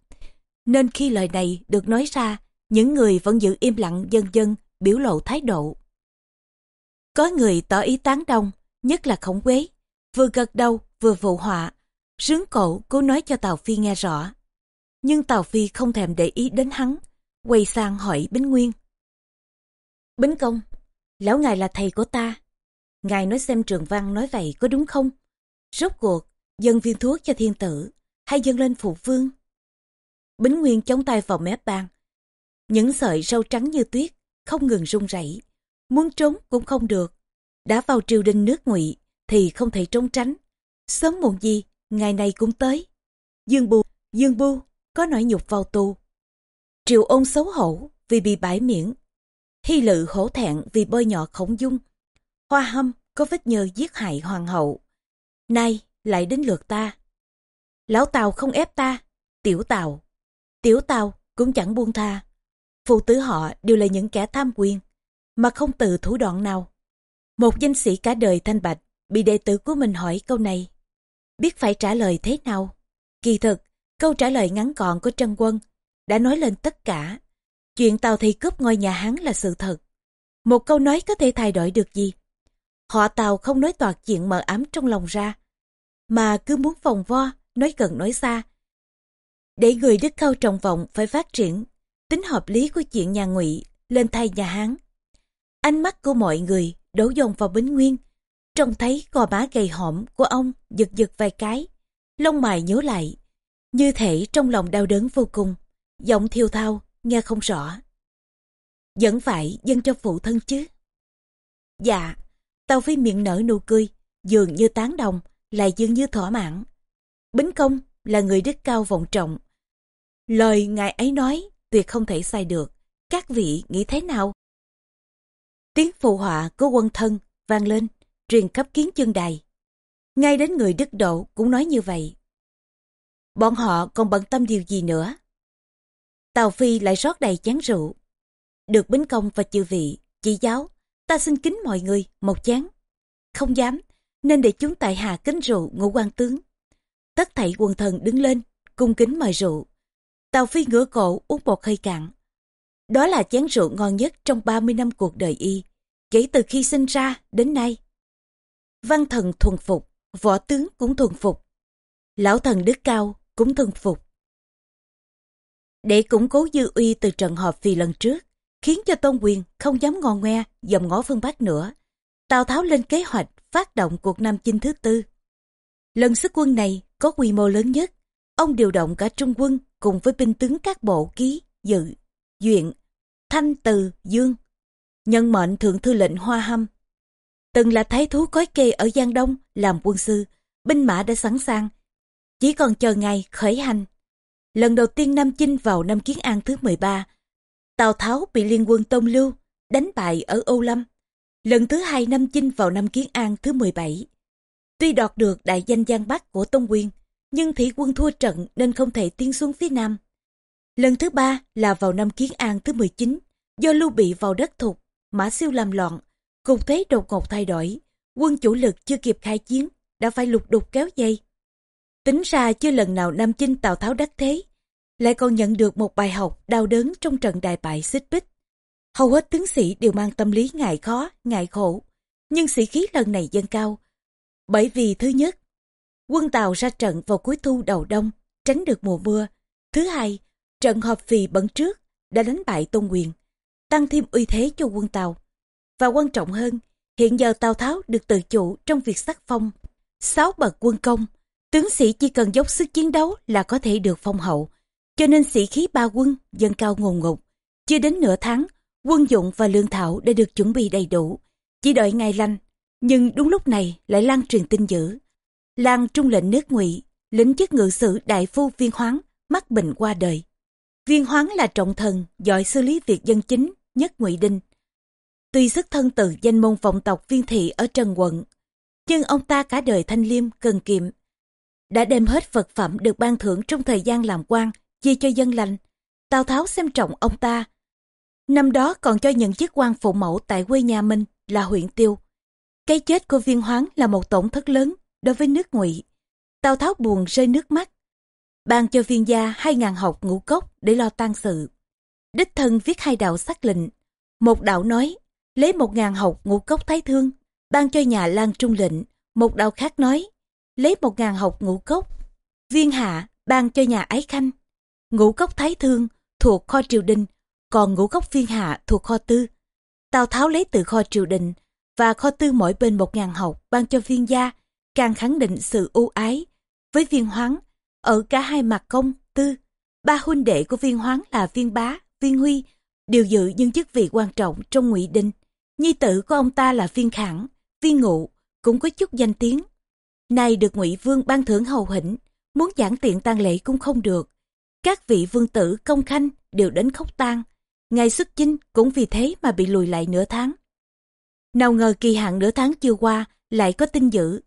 Nên khi lời này được nói ra, những người vẫn giữ im lặng dân dân biểu lộ thái độ. Có người tỏ ý tán đồng nhất là khổng quế, vừa gật đầu vừa vụ họa, rướng cổ cố nói cho Tào Phi nghe rõ. Nhưng Tào Phi không thèm để ý đến hắn, quay sang hỏi Bính Nguyên. Bính Công, lão ngài là thầy của ta. Ngài nói xem trường văn nói vậy có đúng không? Rốt cuộc, dân viên thuốc cho thiên tử, hay dâng lên phụ vương? Bính Nguyên chống tay vào mép bàn. Những sợi râu trắng như tuyết, không ngừng rung rẩy Muốn trốn cũng không được. Đã vào triều đình nước ngụy thì không thể trốn tránh. Sớm muộn gì, ngày này cũng tới. Dương Bu, Dương Bu, có nỗi nhục vào tù. triều ôn xấu hổ vì bị bãi miễn. Hy lự hổ thẹn vì bơi nhỏ khổng dung. Hoa hâm có vết nhơ giết hại hoàng hậu. Nay lại đến lượt ta. Lão Tàu không ép ta, tiểu Tàu. Tiểu Tàu cũng chẳng buông tha. Phụ tử họ đều là những kẻ tham quyền, mà không từ thủ đoạn nào. Một danh sĩ cả đời thanh bạch, bị đệ tử của mình hỏi câu này. Biết phải trả lời thế nào? Kỳ thực, câu trả lời ngắn gọn của Trân Quân đã nói lên tất cả. Chuyện Tàu Thị cướp ngôi nhà hắn là sự thật. Một câu nói có thể thay đổi được gì? Họ Tàu không nói toạc chuyện mờ ám trong lòng ra, mà cứ muốn vòng vo, nói gần nói xa. Để người Đức Khâu trọng vọng phải phát triển, tính hợp lý của chuyện nhà ngụy lên thay nhà Hán. Ánh mắt của mọi người đổ dồn vào Bính Nguyên, trông thấy gò má gầy hõm của ông giật giật vài cái, lông mày nhớ lại, như thể trong lòng đau đớn vô cùng, giọng thiêu thao, nghe không rõ. Vẫn phải dâng cho phụ thân chứ. Dạ, Tàu Phi miệng nở nụ cười, dường như tán đồng, lại dường như thỏa mãn. Bính công là người đức cao vọng trọng. Lời ngài ấy nói tuyệt không thể sai được. Các vị nghĩ thế nào? Tiếng phụ họa của quân thân vang lên, truyền khắp kiến chân đài. Ngay đến người đức độ cũng nói như vậy. Bọn họ còn bận tâm điều gì nữa? Tào Phi lại rót đầy chén rượu. Được bính công và chư vị, chỉ giáo, ta xin kính mọi người một chén. Không dám, nên để chúng tại hạ kính rượu ngũ quan tướng. Tất thảy quần thần đứng lên, cung kính mời rượu. Tào Phi ngửa cổ uống một hơi cạn. Đó là chén rượu ngon nhất trong 30 năm cuộc đời y, kể từ khi sinh ra đến nay. Văn thần thuần phục, võ tướng cũng thuần phục. Lão thần đức cao cũng thuần phục. Để củng cố dư uy từ trận họp vì lần trước, khiến cho Tôn Quyền không dám ngon ngoe dòm ngó phương Bắc nữa. Tào Tháo lên kế hoạch phát động cuộc Nam Chinh thứ tư. Lần xuất quân này có quy mô lớn nhất. Ông điều động cả trung quân cùng với binh tướng các bộ ký, dự, duyện, thanh từ, dương nhân mệnh thượng thư lệnh Hoa Hâm. Từng là thái thú cói kê ở Giang Đông làm quân sư, binh mã đã sẵn sàng, chỉ còn chờ ngày khởi hành. Lần đầu tiên Nam Chinh vào năm Kiến An thứ 13, Tào Tháo bị liên quân Tông Lưu đánh bại ở Âu Lâm. Lần thứ hai Nam Chinh vào năm Kiến An thứ 17. Tuy đoạt được đại danh Giang Bắc của Tông Quyền, nhưng thủy quân thua trận nên không thể tiến xuống phía Nam. Lần thứ ba là vào năm Kiến An thứ 19, do Lưu Bị vào đất thục, Mã Siêu làm loạn, cục thế đột ngột thay đổi, quân chủ lực chưa kịp khai chiến, đã phải lục đục kéo dây. Tính ra chưa lần nào Nam Chinh Tào Tháo đắc thế, lại còn nhận được một bài học đau đớn trong trận đại bại xích bích. Hầu hết tướng sĩ đều mang tâm lý ngại khó, ngại khổ, nhưng sĩ khí lần này dâng cao. Bởi vì thứ nhất, quân Tàu ra trận vào cuối thu đầu đông, tránh được mùa mưa. Thứ hai, trận họp phì bận trước đã đánh bại Tôn Quyền, tăng thêm uy thế cho quân Tàu. Và quan trọng hơn, hiện giờ Tào Tháo được tự chủ trong việc sắc phong. Sáu bậc quân công, tướng sĩ chỉ cần dốc sức chiến đấu là có thể được phong hậu. Cho nên sĩ khí ba quân dâng cao ngồn ngục. Chưa đến nửa tháng, quân dụng và lương thảo đã được chuẩn bị đầy đủ. Chỉ đợi ngày lành Nhưng đúng lúc này lại lan truyền tin dữ. Lan trung lệnh nước ngụy lính chức ngự sử đại phu viên hoáng, mắc bệnh qua đời. Viên hoáng là trọng thần, giỏi xử lý việc dân chính, nhất ngụy đinh. Tuy xuất thân từ danh môn vọng tộc viên thị ở Trần quận, nhưng ông ta cả đời thanh liêm, cần kiệm. Đã đem hết vật phẩm được ban thưởng trong thời gian làm quan chia cho dân lành. Tào Tháo xem trọng ông ta. Năm đó còn cho nhận chức quan phụ mẫu tại quê nhà mình là huyện Tiêu. Cái chết của viên hoáng là một tổn thất lớn đối với nước ngụy. Tào Tháo buồn rơi nước mắt. Ban cho viên gia hai ngàn học ngũ cốc để lo tang sự. Đích thân viết hai đạo xác lệnh. Một đạo nói, lấy một ngàn học ngũ cốc thái thương, ban cho nhà Lan Trung lệnh. Một đạo khác nói, lấy một ngàn học ngũ cốc. Viên hạ ban cho nhà Ái Khanh. Ngũ cốc Thái Thương thuộc kho triều đình, còn ngũ cốc viên Hạ thuộc kho tư. Tào Tháo lấy từ kho triều đình và kho tư mỗi bên một ngàn học ban cho viên gia, càng khẳng định sự ưu ái với viên hoáng ở cả hai mặt công tư. Ba huynh đệ của viên hoáng là viên bá, viên huy đều giữ những chức vị quan trọng trong ngụy đình Nhi tử của ông ta là viên khẳng, viên ngụ cũng có chút danh tiếng. Nay được ngụy vương ban thưởng hầu hĩnh, muốn giảng tiện tang lễ cũng không được các vị vương tử công khanh đều đến khóc tang. Ngày xuất chinh cũng vì thế mà bị lùi lại nửa tháng. Nào ngờ kỳ hạn nửa tháng chưa qua lại có tin dữ.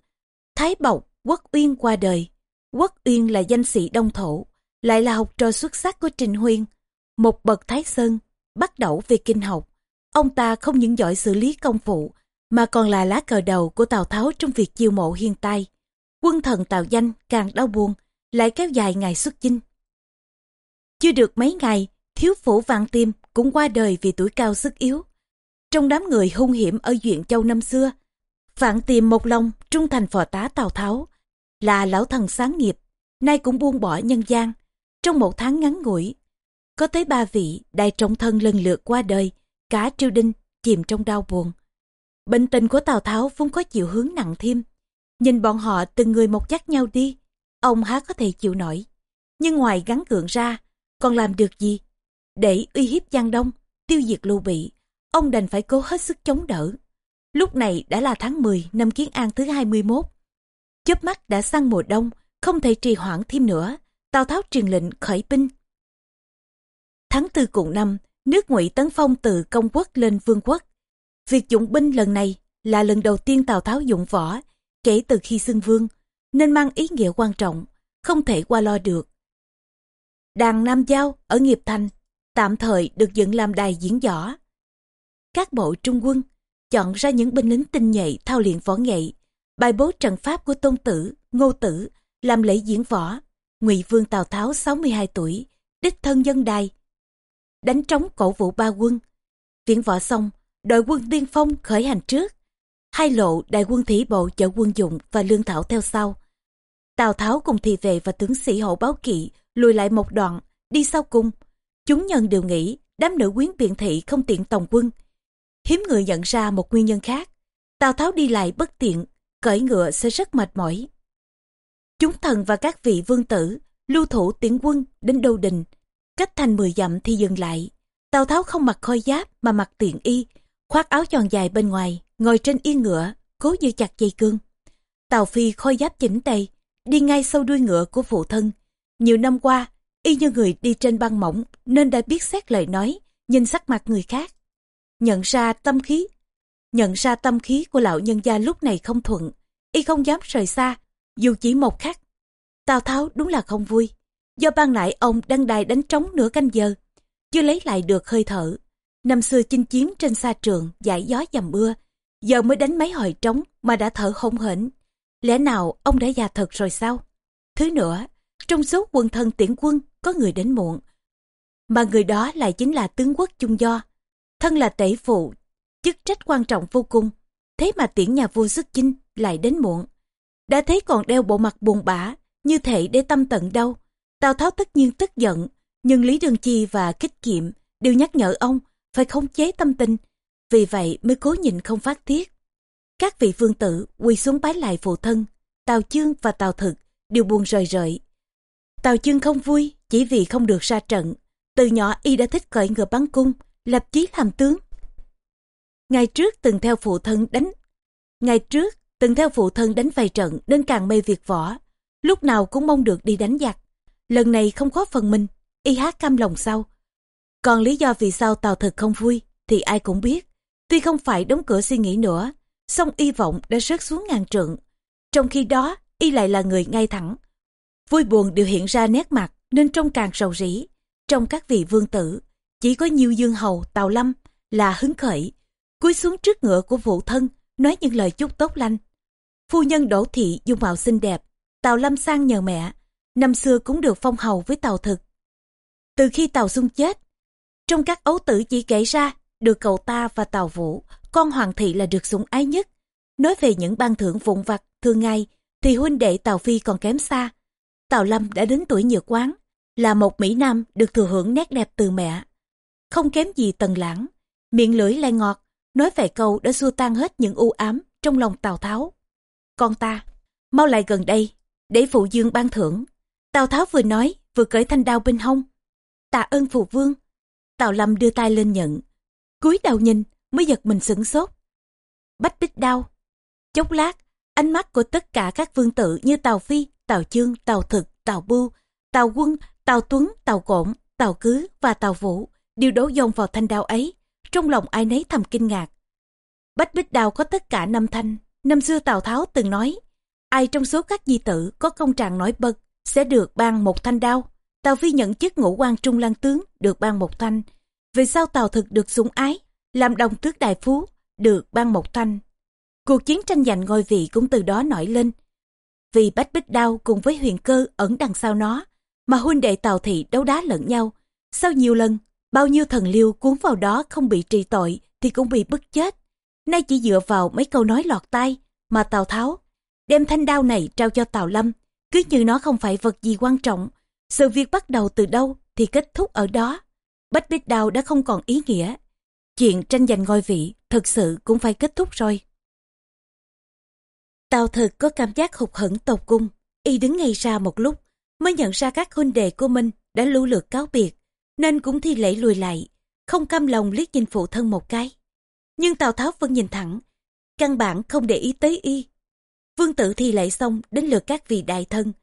Thái Bộc, Quốc Uyên qua đời. Quốc Uyên là danh sĩ đông thổ, lại là học trò xuất sắc của Trình Huyên. Một bậc Thái Sơn, bắt đầu về kinh học. Ông ta không những giỏi xử lý công vụ, mà còn là lá cờ đầu của Tào Tháo trong việc chiêu mộ hiên tai. Quân thần Tào Danh càng đau buồn, lại kéo dài ngày xuất chinh. Chưa được mấy ngày, thiếu phủ vạn tiêm cũng qua đời vì tuổi cao sức yếu. Trong đám người hung hiểm ở Duyện Châu năm xưa, Vạn tiêm một lòng trung thành phò tá Tào Tháo, là lão thần sáng nghiệp, nay cũng buông bỏ nhân gian. Trong một tháng ngắn ngủi, có tới ba vị đại trọng thân lần lượt qua đời, cả triều đình chìm trong đau buồn. Bệnh tình của Tào Tháo vốn có chiều hướng nặng thêm. Nhìn bọn họ từng người một dắt nhau đi, ông há có thể chịu nổi. Nhưng ngoài gắn gượng ra, còn làm được gì? Để uy hiếp Giang Đông, tiêu diệt Lưu Bị, ông đành phải cố hết sức chống đỡ. Lúc này đã là tháng 10 năm Kiến An thứ 21. Chớp mắt đã sang mùa đông, không thể trì hoãn thêm nữa. Tào Tháo truyền lệnh khởi binh. Tháng tư cùng năm, nước ngụy tấn phong từ công quốc lên vương quốc. Việc dụng binh lần này là lần đầu tiên Tào Tháo dụng võ kể từ khi xưng vương, nên mang ý nghĩa quan trọng, không thể qua lo được. Đàn Nam Giao ở Nghiệp Thành tạm thời được dựng làm đài diễn võ. Các bộ trung quân chọn ra những binh lính tinh nhạy thao luyện võ nghệ, bài bố trận pháp của Tôn Tử, Ngô Tử làm lễ diễn võ. Ngụy Vương Tào Tháo 62 tuổi, đích thân dân đài. Đánh trống cổ vũ ba quân. Viễn võ xong, đội quân tiên phong khởi hành trước. Hai lộ đại quân thủy bộ chở quân dụng và lương thảo theo sau. Tào Tháo cùng thị vệ và tướng sĩ hậu báo kỵ lùi lại một đoạn, đi sau cùng. Chúng nhân đều nghĩ đám nữ quyến biện thị không tiện tòng quân. Hiếm người nhận ra một nguyên nhân khác. Tào Tháo đi lại bất tiện, cởi ngựa sẽ rất mệt mỏi. Chúng thần và các vị vương tử, lưu thủ tiến quân đến đô đình. Cách thành 10 dặm thì dừng lại. Tào Tháo không mặc khôi giáp mà mặc tiện y, khoác áo tròn dài bên ngoài, ngồi trên yên ngựa, cố giữ chặt dây cương. Tào Phi khôi giáp chỉnh tề, đi ngay sau đuôi ngựa của phụ thân. Nhiều năm qua, y như người đi trên băng mỏng nên đã biết xét lời nói, nhìn sắc mặt người khác. Nhận ra tâm khí, nhận ra tâm khí của lão nhân gia lúc này không thuận, y không dám rời xa, dù chỉ một khắc. Tào Tháo đúng là không vui, do ban nãy ông đăng đài đánh trống nửa canh giờ, chưa lấy lại được hơi thở. Năm xưa chinh chiến trên xa trường, giải gió dầm mưa, giờ mới đánh mấy hồi trống mà đã thở hổn hển. Lẽ nào ông đã già thật rồi sao? Thứ nữa, trong số quân thân tiễn quân có người đến muộn. Mà người đó lại chính là tướng quốc Trung Do. Thân là tể phụ, chức trách quan trọng vô cùng. Thế mà tiễn nhà vua xuất chinh lại đến muộn. Đã thấy còn đeo bộ mặt buồn bã, như thể để tâm tận đâu. Tào Tháo tất nhiên tức giận, nhưng Lý Đường Chi và Kích Kiệm đều nhắc nhở ông phải khống chế tâm tình. Vì vậy mới cố nhìn không phát tiết. Các vị vương tử quỳ xuống bái lại phụ thân, Tào Chương và Tào Thực đều buồn rời rời. Tào Chương không vui chỉ vì không được ra trận. Từ nhỏ y đã thích cởi ngựa bắn cung, lập chí làm tướng. Ngày trước từng theo phụ thân đánh. Ngày trước từng theo phụ thân đánh vài trận nên càng mê việc võ. Lúc nào cũng mong được đi đánh giặc. Lần này không có phần mình, y hát cam lòng sau. Còn lý do vì sao Tào Thực không vui thì ai cũng biết. Tuy không phải đóng cửa suy nghĩ nữa, song y vọng đã rớt xuống ngàn trượng. Trong khi đó, y lại là người ngay thẳng. Vui buồn đều hiện ra nét mặt nên trông càng rầu rĩ. Trong các vị vương tử, chỉ có nhiều dương hầu, tào lâm là hứng khởi. Cúi xuống trước ngựa của vụ thân, nói những lời chúc tốt lành Phu nhân đỗ thị dung mạo xinh đẹp, tào lâm sang nhờ mẹ, năm xưa cũng được phong hầu với tào thực. Từ khi tào xung chết, trong các ấu tử chỉ kể ra được cậu ta và tào vũ con hoàng thị là được sủng ái nhất. Nói về những ban thưởng vụn vặt thường ngày thì huynh đệ Tào Phi còn kém xa. Tào Lâm đã đến tuổi nhược quán, là một Mỹ Nam được thừa hưởng nét đẹp từ mẹ. Không kém gì tần lãng, miệng lưỡi lại ngọt, nói vài câu đã xua tan hết những u ám trong lòng Tào Tháo. Con ta, mau lại gần đây, để phụ dương ban thưởng. Tào Tháo vừa nói, vừa cởi thanh đao bên hông. Tạ ơn phụ vương. Tào Lâm đưa tay lên nhận. cúi đầu nhìn, mới giật mình sửng sốt. Bách bích đau. Chốc lát, ánh mắt của tất cả các vương tự như Tào Phi, Tào Chương, Tào Thực, Tào Bưu, Tào Quân, Tào Tuấn, Tào Cổn, Tào Cứ và Tào Vũ đều đổ dồn vào thanh đao ấy. Trong lòng ai nấy thầm kinh ngạc. Bách bích đao có tất cả năm thanh. Năm xưa Tào Tháo từng nói, ai trong số các di tử có công trạng nổi bật sẽ được ban một thanh đao. Tào Phi nhận chức ngũ quan trung lang tướng được ban một thanh. Vì sao Tào Thực được sủng ái làm đồng tước đại phú, được ban một thanh. Cuộc chiến tranh giành ngôi vị cũng từ đó nổi lên. Vì Bách Bích Đao cùng với huyền cơ ẩn đằng sau nó, mà huynh đệ Tào Thị đấu đá lẫn nhau. Sau nhiều lần, bao nhiêu thần liêu cuốn vào đó không bị trị tội thì cũng bị bức chết. Nay chỉ dựa vào mấy câu nói lọt tai mà Tào Tháo đem thanh đao này trao cho Tào Lâm, cứ như nó không phải vật gì quan trọng. Sự việc bắt đầu từ đâu thì kết thúc ở đó. Bách Bích Đao đã không còn ý nghĩa chuyện tranh giành ngôi vị thực sự cũng phải kết thúc rồi. Tào thực có cảm giác hụt hẫng tột cung, y đứng ngay ra một lúc, mới nhận ra các huynh đệ của mình đã lưu lượt cáo biệt, nên cũng thi lễ lùi lại, không cam lòng liếc nhìn phụ thân một cái. Nhưng Tào Tháo vẫn nhìn thẳng, căn bản không để ý tới y. Vương tử thi lễ xong đến lượt các vị đại thân.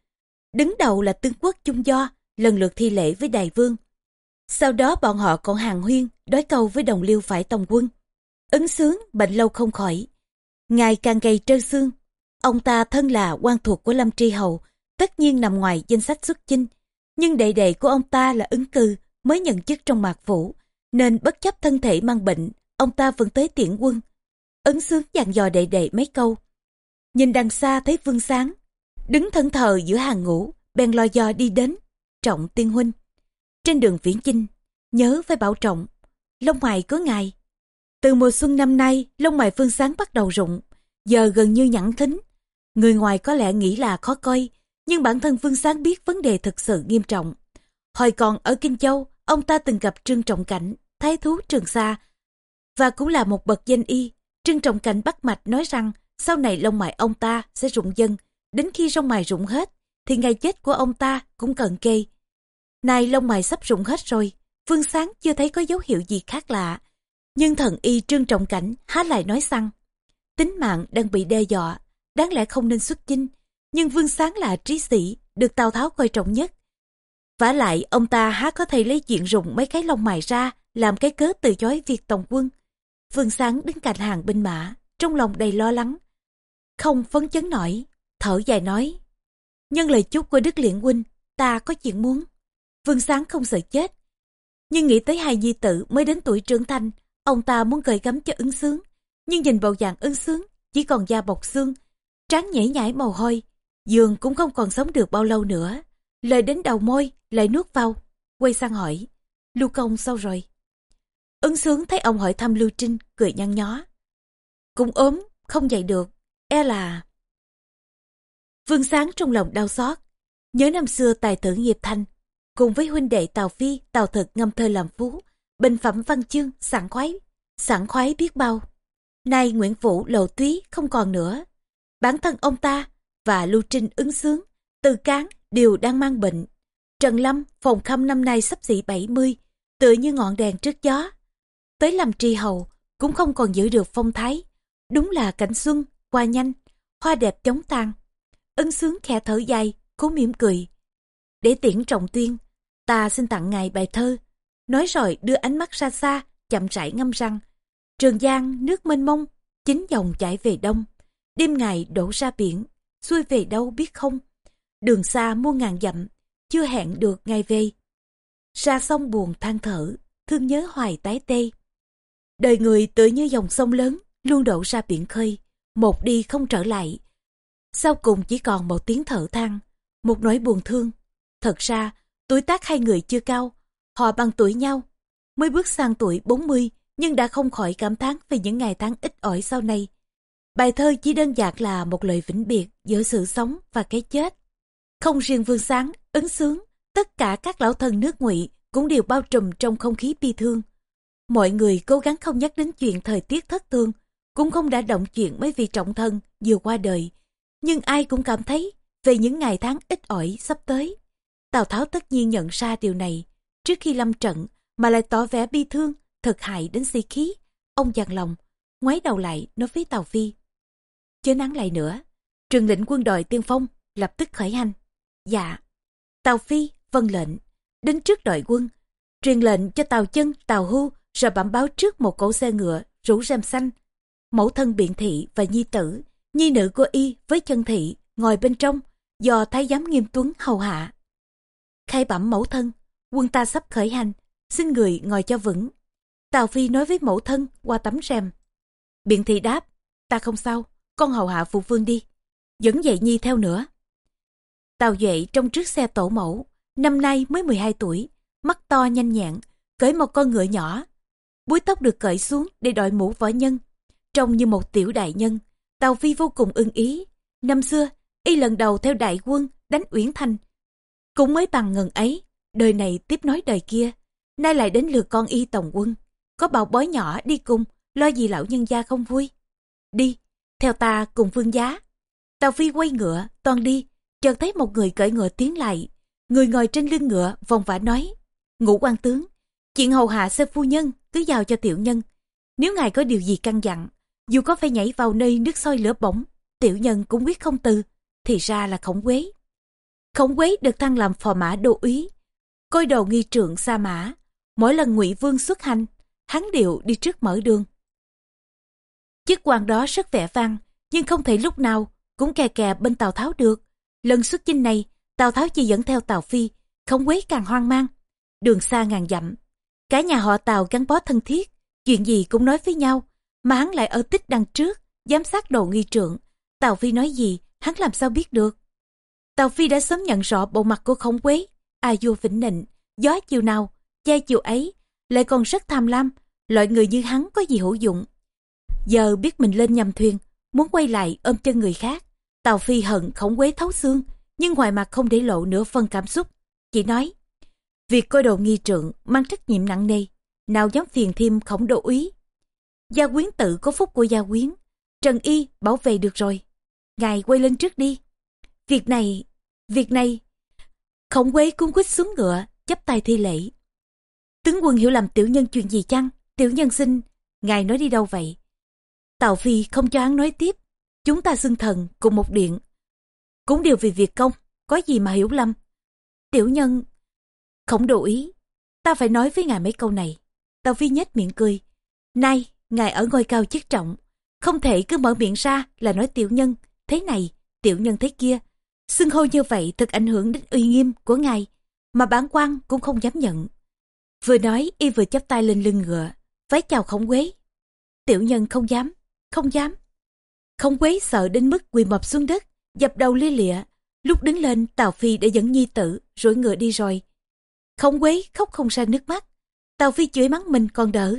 Đứng đầu là tướng quốc chung Do, lần lượt thi lễ với đại vương. Sau đó bọn họ còn hàng huyên, đối câu với đồng liêu phải tòng quân. Ứng sướng, bệnh lâu không khỏi. Ngài càng gầy trơ xương. Ông ta thân là quan thuộc của Lâm Tri Hầu, tất nhiên nằm ngoài danh sách xuất chinh. Nhưng đệ đệ của ông ta là ứng cư, mới nhận chức trong mạc phủ, nên bất chấp thân thể mang bệnh, ông ta vẫn tới tiễn quân. ấn sướng dặn dò đệ đệ mấy câu. Nhìn đằng xa thấy vương sáng, đứng thân thờ giữa hàng ngũ, bèn lo dò đi đến, trọng tiên huynh. Trên đường viễn chinh, nhớ phải bảo trọng, lông mày có ngày. Từ mùa xuân năm nay, lông mày Phương Sáng bắt đầu rụng, giờ gần như nhẵn thính. Người ngoài có lẽ nghĩ là khó coi, nhưng bản thân Phương Sáng biết vấn đề thực sự nghiêm trọng. Hồi còn ở Kinh Châu, ông ta từng gặp Trương Trọng Cảnh, thái thú Trường Sa, và cũng là một bậc danh y. Trương Trọng Cảnh bắt mạch nói rằng sau này lông mày ông ta sẽ rụng dần, đến khi lông mày rụng hết, thì ngày chết của ông ta cũng cần kê. Này lông mày sắp rụng hết rồi, Vương Sáng chưa thấy có dấu hiệu gì khác lạ. Nhưng thần y trương trọng cảnh há lại nói rằng Tính mạng đang bị đe dọa, đáng lẽ không nên xuất chinh. Nhưng Vương Sáng là trí sĩ, được Tào Tháo coi trọng nhất vả lại ông ta há có thể lấy chuyện rụng mấy cái lông mày ra làm cái cớ từ chối việc tổng quân. Vương Sáng đứng cạnh hàng binh mã, trong lòng đầy lo lắng. Không phấn chấn nổi, thở dài nói. Nhân lời chúc của Đức Liễn Huynh, ta có chuyện muốn. Vương Sáng không sợ chết. Nhưng nghĩ tới hai di tử mới đến tuổi trưởng thành, ông ta muốn gợi gắm cho ứng sướng. Nhưng nhìn bầu dạng ứng sướng, chỉ còn da bọc xương, trán nhảy nhảy màu hôi. giường cũng không còn sống được bao lâu nữa. Lời đến đầu môi, lại nuốt vào. Quay sang hỏi, Lưu Công sao rồi? Ứng sướng thấy ông hỏi thăm Lưu Trinh, cười nhăn nhó. Cũng ốm, không dậy được, e là... Vương Sáng trong lòng đau xót, nhớ năm xưa tài tử nghiệp thanh, cùng với huynh đệ Tào Phi, Tào Thực ngâm thơ làm phú, bình phẩm văn chương, sảng khoái, sảng khoái biết bao. Nay Nguyễn Vũ lộ túy không còn nữa. Bản thân ông ta và Lưu Trinh ứng sướng, từ cán đều đang mang bệnh. Trần Lâm, phòng khâm năm nay sắp xỉ 70, tựa như ngọn đèn trước gió. Tới làm tri hầu, cũng không còn giữ được phong thái. Đúng là cảnh xuân, qua nhanh, hoa đẹp chóng tan. Ân sướng khẽ thở dài, cố mỉm cười. Để tiễn trọng tuyên, ta xin tặng ngài bài thơ. Nói rồi đưa ánh mắt xa xa, chậm rãi ngâm răng. Trường Giang nước mênh mông, chính dòng chảy về đông. Đêm ngày đổ ra biển, xuôi về đâu biết không. Đường xa muôn ngàn dặm, chưa hẹn được ngày về. Ra sông buồn than thở, thương nhớ hoài tái tê. Đời người tựa như dòng sông lớn, luôn đổ ra biển khơi, một đi không trở lại. Sau cùng chỉ còn một tiếng thở than, một nỗi buồn thương. Thật ra, tuổi tác hai người chưa cao, họ bằng tuổi nhau, mới bước sang tuổi 40 nhưng đã không khỏi cảm thán về những ngày tháng ít ỏi sau này. Bài thơ chỉ đơn giản là một lời vĩnh biệt giữa sự sống và cái chết. Không riêng Vương Sáng, ứng sướng, tất cả các lão thần nước ngụy cũng đều bao trùm trong không khí bi thương. Mọi người cố gắng không nhắc đến chuyện thời tiết thất thương, cũng không đã động chuyện mấy vị trọng thân vừa qua đời. Nhưng ai cũng cảm thấy về những ngày tháng ít ỏi sắp tới. Tào Tháo tất nhiên nhận ra điều này, trước khi lâm trận mà lại tỏ vẻ bi thương, thật hại đến si khí. Ông dằn lòng, ngoái đầu lại nói với Tào Phi. Chớ nắng lại nữa, trường lĩnh quân đội tiên phong, lập tức khởi hành. Dạ. Tào Phi, vân lệnh, đến trước đội quân, truyền lệnh cho Tào Chân, Tào Hưu rồi bẩm báo trước một cỗ xe ngựa rủ rem xanh. Mẫu thân biện thị và nhi tử, nhi nữ của y với chân thị ngồi bên trong do thái giám nghiêm tuấn hầu hạ. Khai bẩm mẫu thân, quân ta sắp khởi hành, xin người ngồi cho vững. Tào Phi nói với mẫu thân qua tấm rèm. Biện thị đáp, ta không sao, con hầu hạ phụ vương đi. Dẫn dậy nhi theo nữa. Tào Duệ trong trước xe tổ mẫu, năm nay mới 12 tuổi, mắt to nhanh nhẹn, cưỡi một con ngựa nhỏ, búi tóc được cởi xuống để đội mũ võ nhân. Trông như một tiểu đại nhân Tào phi vô cùng ưng ý. Năm xưa y lần đầu theo đại quân đánh uyển thanh cũng mới bằng ngần ấy đời này tiếp nói đời kia nay lại đến lượt con y tổng quân. Có bảo bói nhỏ đi cùng lo gì lão nhân gia không vui? Đi theo ta cùng vương giá. Tào phi quay ngựa toàn đi chợt thấy một người cởi ngựa tiến lại người ngồi trên lưng ngựa vòng vã nói ngũ quan tướng chuyện hầu hạ sơ phu nhân cứ giao cho tiểu nhân. Nếu ngài có điều gì căn dặn, dù có phải nhảy vào nơi nước sôi lửa bỏng, tiểu nhân cũng quyết không từ, thì ra là khổng quế. Khổng quế được thăng làm phò mã đô úy, coi đầu nghi trượng sa mã. Mỗi lần ngụy Vương xuất hành, hắn đều đi trước mở đường. Chức quan đó rất vẻ vang, nhưng không thể lúc nào cũng kè kè bên Tào Tháo được. Lần xuất chinh này, Tào Tháo chỉ dẫn theo Tào Phi, khổng quế càng hoang mang. Đường xa ngàn dặm, Cả nhà họ Tào gắn bó thân thiết, chuyện gì cũng nói với nhau, mà hắn lại ở tích đằng trước, giám sát đồ nghi trượng. Tào Phi nói gì, hắn làm sao biết được. Tào Phi đã sớm nhận rõ bộ mặt của khổng quế, à vua vĩnh nịnh, gió chiều nào, che chiều ấy, lại còn rất tham lam, loại người như hắn có gì hữu dụng. Giờ biết mình lên nhầm thuyền, muốn quay lại ôm chân người khác. Tào Phi hận khổng quế thấu xương, nhưng ngoài mặt không để lộ nửa phân cảm xúc. Chỉ nói, Việc coi đồ nghi trượng mang trách nhiệm nặng nề, nào dám phiền thêm khổng độ úy. Gia quyến tự có phúc của gia quyến, Trần Y bảo vệ được rồi. Ngài quay lên trước đi. Việc này, việc này. Khổng quế cung quýt xuống ngựa, chấp tay thi lễ. Tướng quân hiểu lầm tiểu nhân chuyện gì chăng? Tiểu nhân xin, ngài nói đi đâu vậy? Tào Phi không cho hắn nói tiếp. Chúng ta xưng thần cùng một điện. Cũng đều vì việc công, có gì mà hiểu lầm. Tiểu nhân... Không đủ ý. Ta phải nói với ngài mấy câu này. Tào Phi nhếch miệng cười. Nay, ngài ở ngôi cao chức trọng. Không thể cứ mở miệng ra là nói tiểu nhân. Thế này, tiểu nhân thế kia. Xưng hô như vậy thật ảnh hưởng đến uy nghiêm của ngài. Mà bản quan cũng không dám nhận. Vừa nói y vừa chắp tay lên lưng ngựa. Vái chào khổng quế. Tiểu nhân không dám, không dám. Không quấy sợ đến mức quỳ mập xuống đất, dập đầu lia lịa. Lúc đứng lên, Tào Phi đã dẫn nhi tử, rồi ngựa đi rồi. Không quấy khóc không ra nước mắt. Tào Phi chửi mắng mình còn đỡ.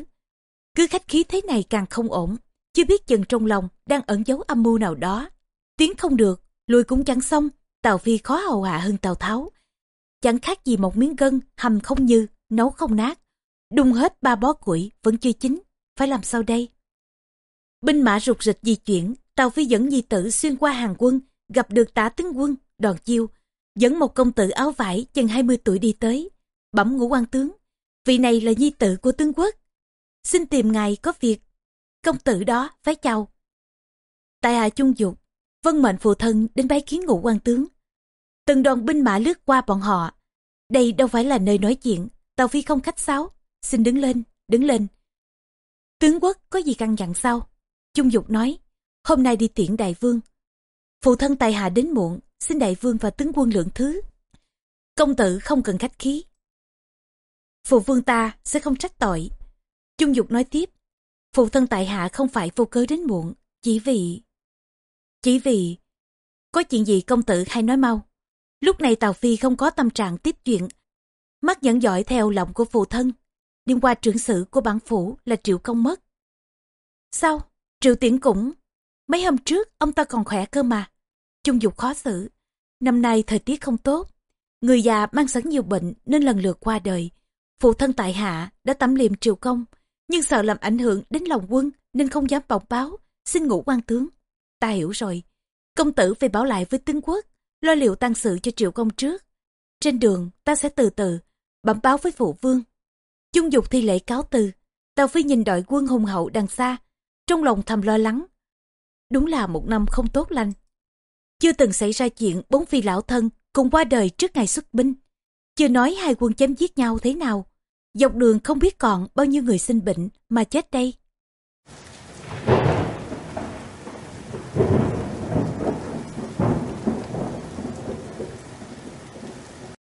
Cứ khách khí thế này càng không ổn, chưa biết chừng trong lòng đang ẩn giấu âm mưu nào đó. Tiến không được, lùi cũng chẳng xong, Tào Phi khó hầu hạ hơn Tào Tháo. Chẳng khác gì một miếng gân, hầm không như, nấu không nát. Đun hết ba bó củi, vẫn chưa chín, phải làm sao đây? Binh mã rục rịch di chuyển, Tàu Phi dẫn nhi tử xuyên qua hàng quân, gặp được tả tướng quân, đoàn chiêu, dẫn một công tử áo vải chừng 20 tuổi đi tới, bẩm ngũ quan tướng, vị này là nhi tử của tướng quốc. Xin tìm ngài có việc, công tử đó phải chào. Tại hạ chung dục, vân mệnh phụ thân đến bái kiến ngũ quan tướng. Từng đoàn binh mã lướt qua bọn họ. Đây đâu phải là nơi nói chuyện, Tàu Phi không khách sáo, xin đứng lên, đứng lên. Tướng quốc có gì căn dặn sao? Chung Dục nói, hôm nay đi tiễn đại vương. Phụ thân tài hạ đến muộn, xin đại vương và tướng quân lượng thứ. Công tử không cần khách khí. Phụ vương ta sẽ không trách tội. Chung Dục nói tiếp, phụ thân tại hạ không phải vô cớ đến muộn, chỉ vì... Chỉ vì... Có chuyện gì công tử hay nói mau. Lúc này Tào Phi không có tâm trạng tiếp chuyện. Mắt dẫn dõi theo lòng của phụ thân. Đêm qua trưởng sử của bản phủ là Triệu Công mất. Sao? Triệu Tiễn cũng, mấy hôm trước ông ta còn khỏe cơ mà. Chung dục khó xử. Năm nay thời tiết không tốt. Người già mang sẵn nhiều bệnh nên lần lượt qua đời. Phụ thân tại hạ đã tắm liệm triều công, nhưng sợ làm ảnh hưởng đến lòng quân nên không dám bọc báo, xin ngủ quan tướng. Ta hiểu rồi. Công tử về bảo lại với tướng quốc, lo liệu tăng sự cho triệu công trước. Trên đường ta sẽ từ từ, bẩm báo với phụ vương. Chung dục thi lễ cáo từ. Tàu Phi nhìn đội quân hùng hậu đằng xa, trong lòng thầm lo lắng. Đúng là một năm không tốt lành. Chưa từng xảy ra chuyện bốn phi lão thân cùng qua đời trước ngày xuất binh. Chưa nói hai quân chém giết nhau thế nào. Dọc đường không biết còn bao nhiêu người sinh bệnh mà chết đây.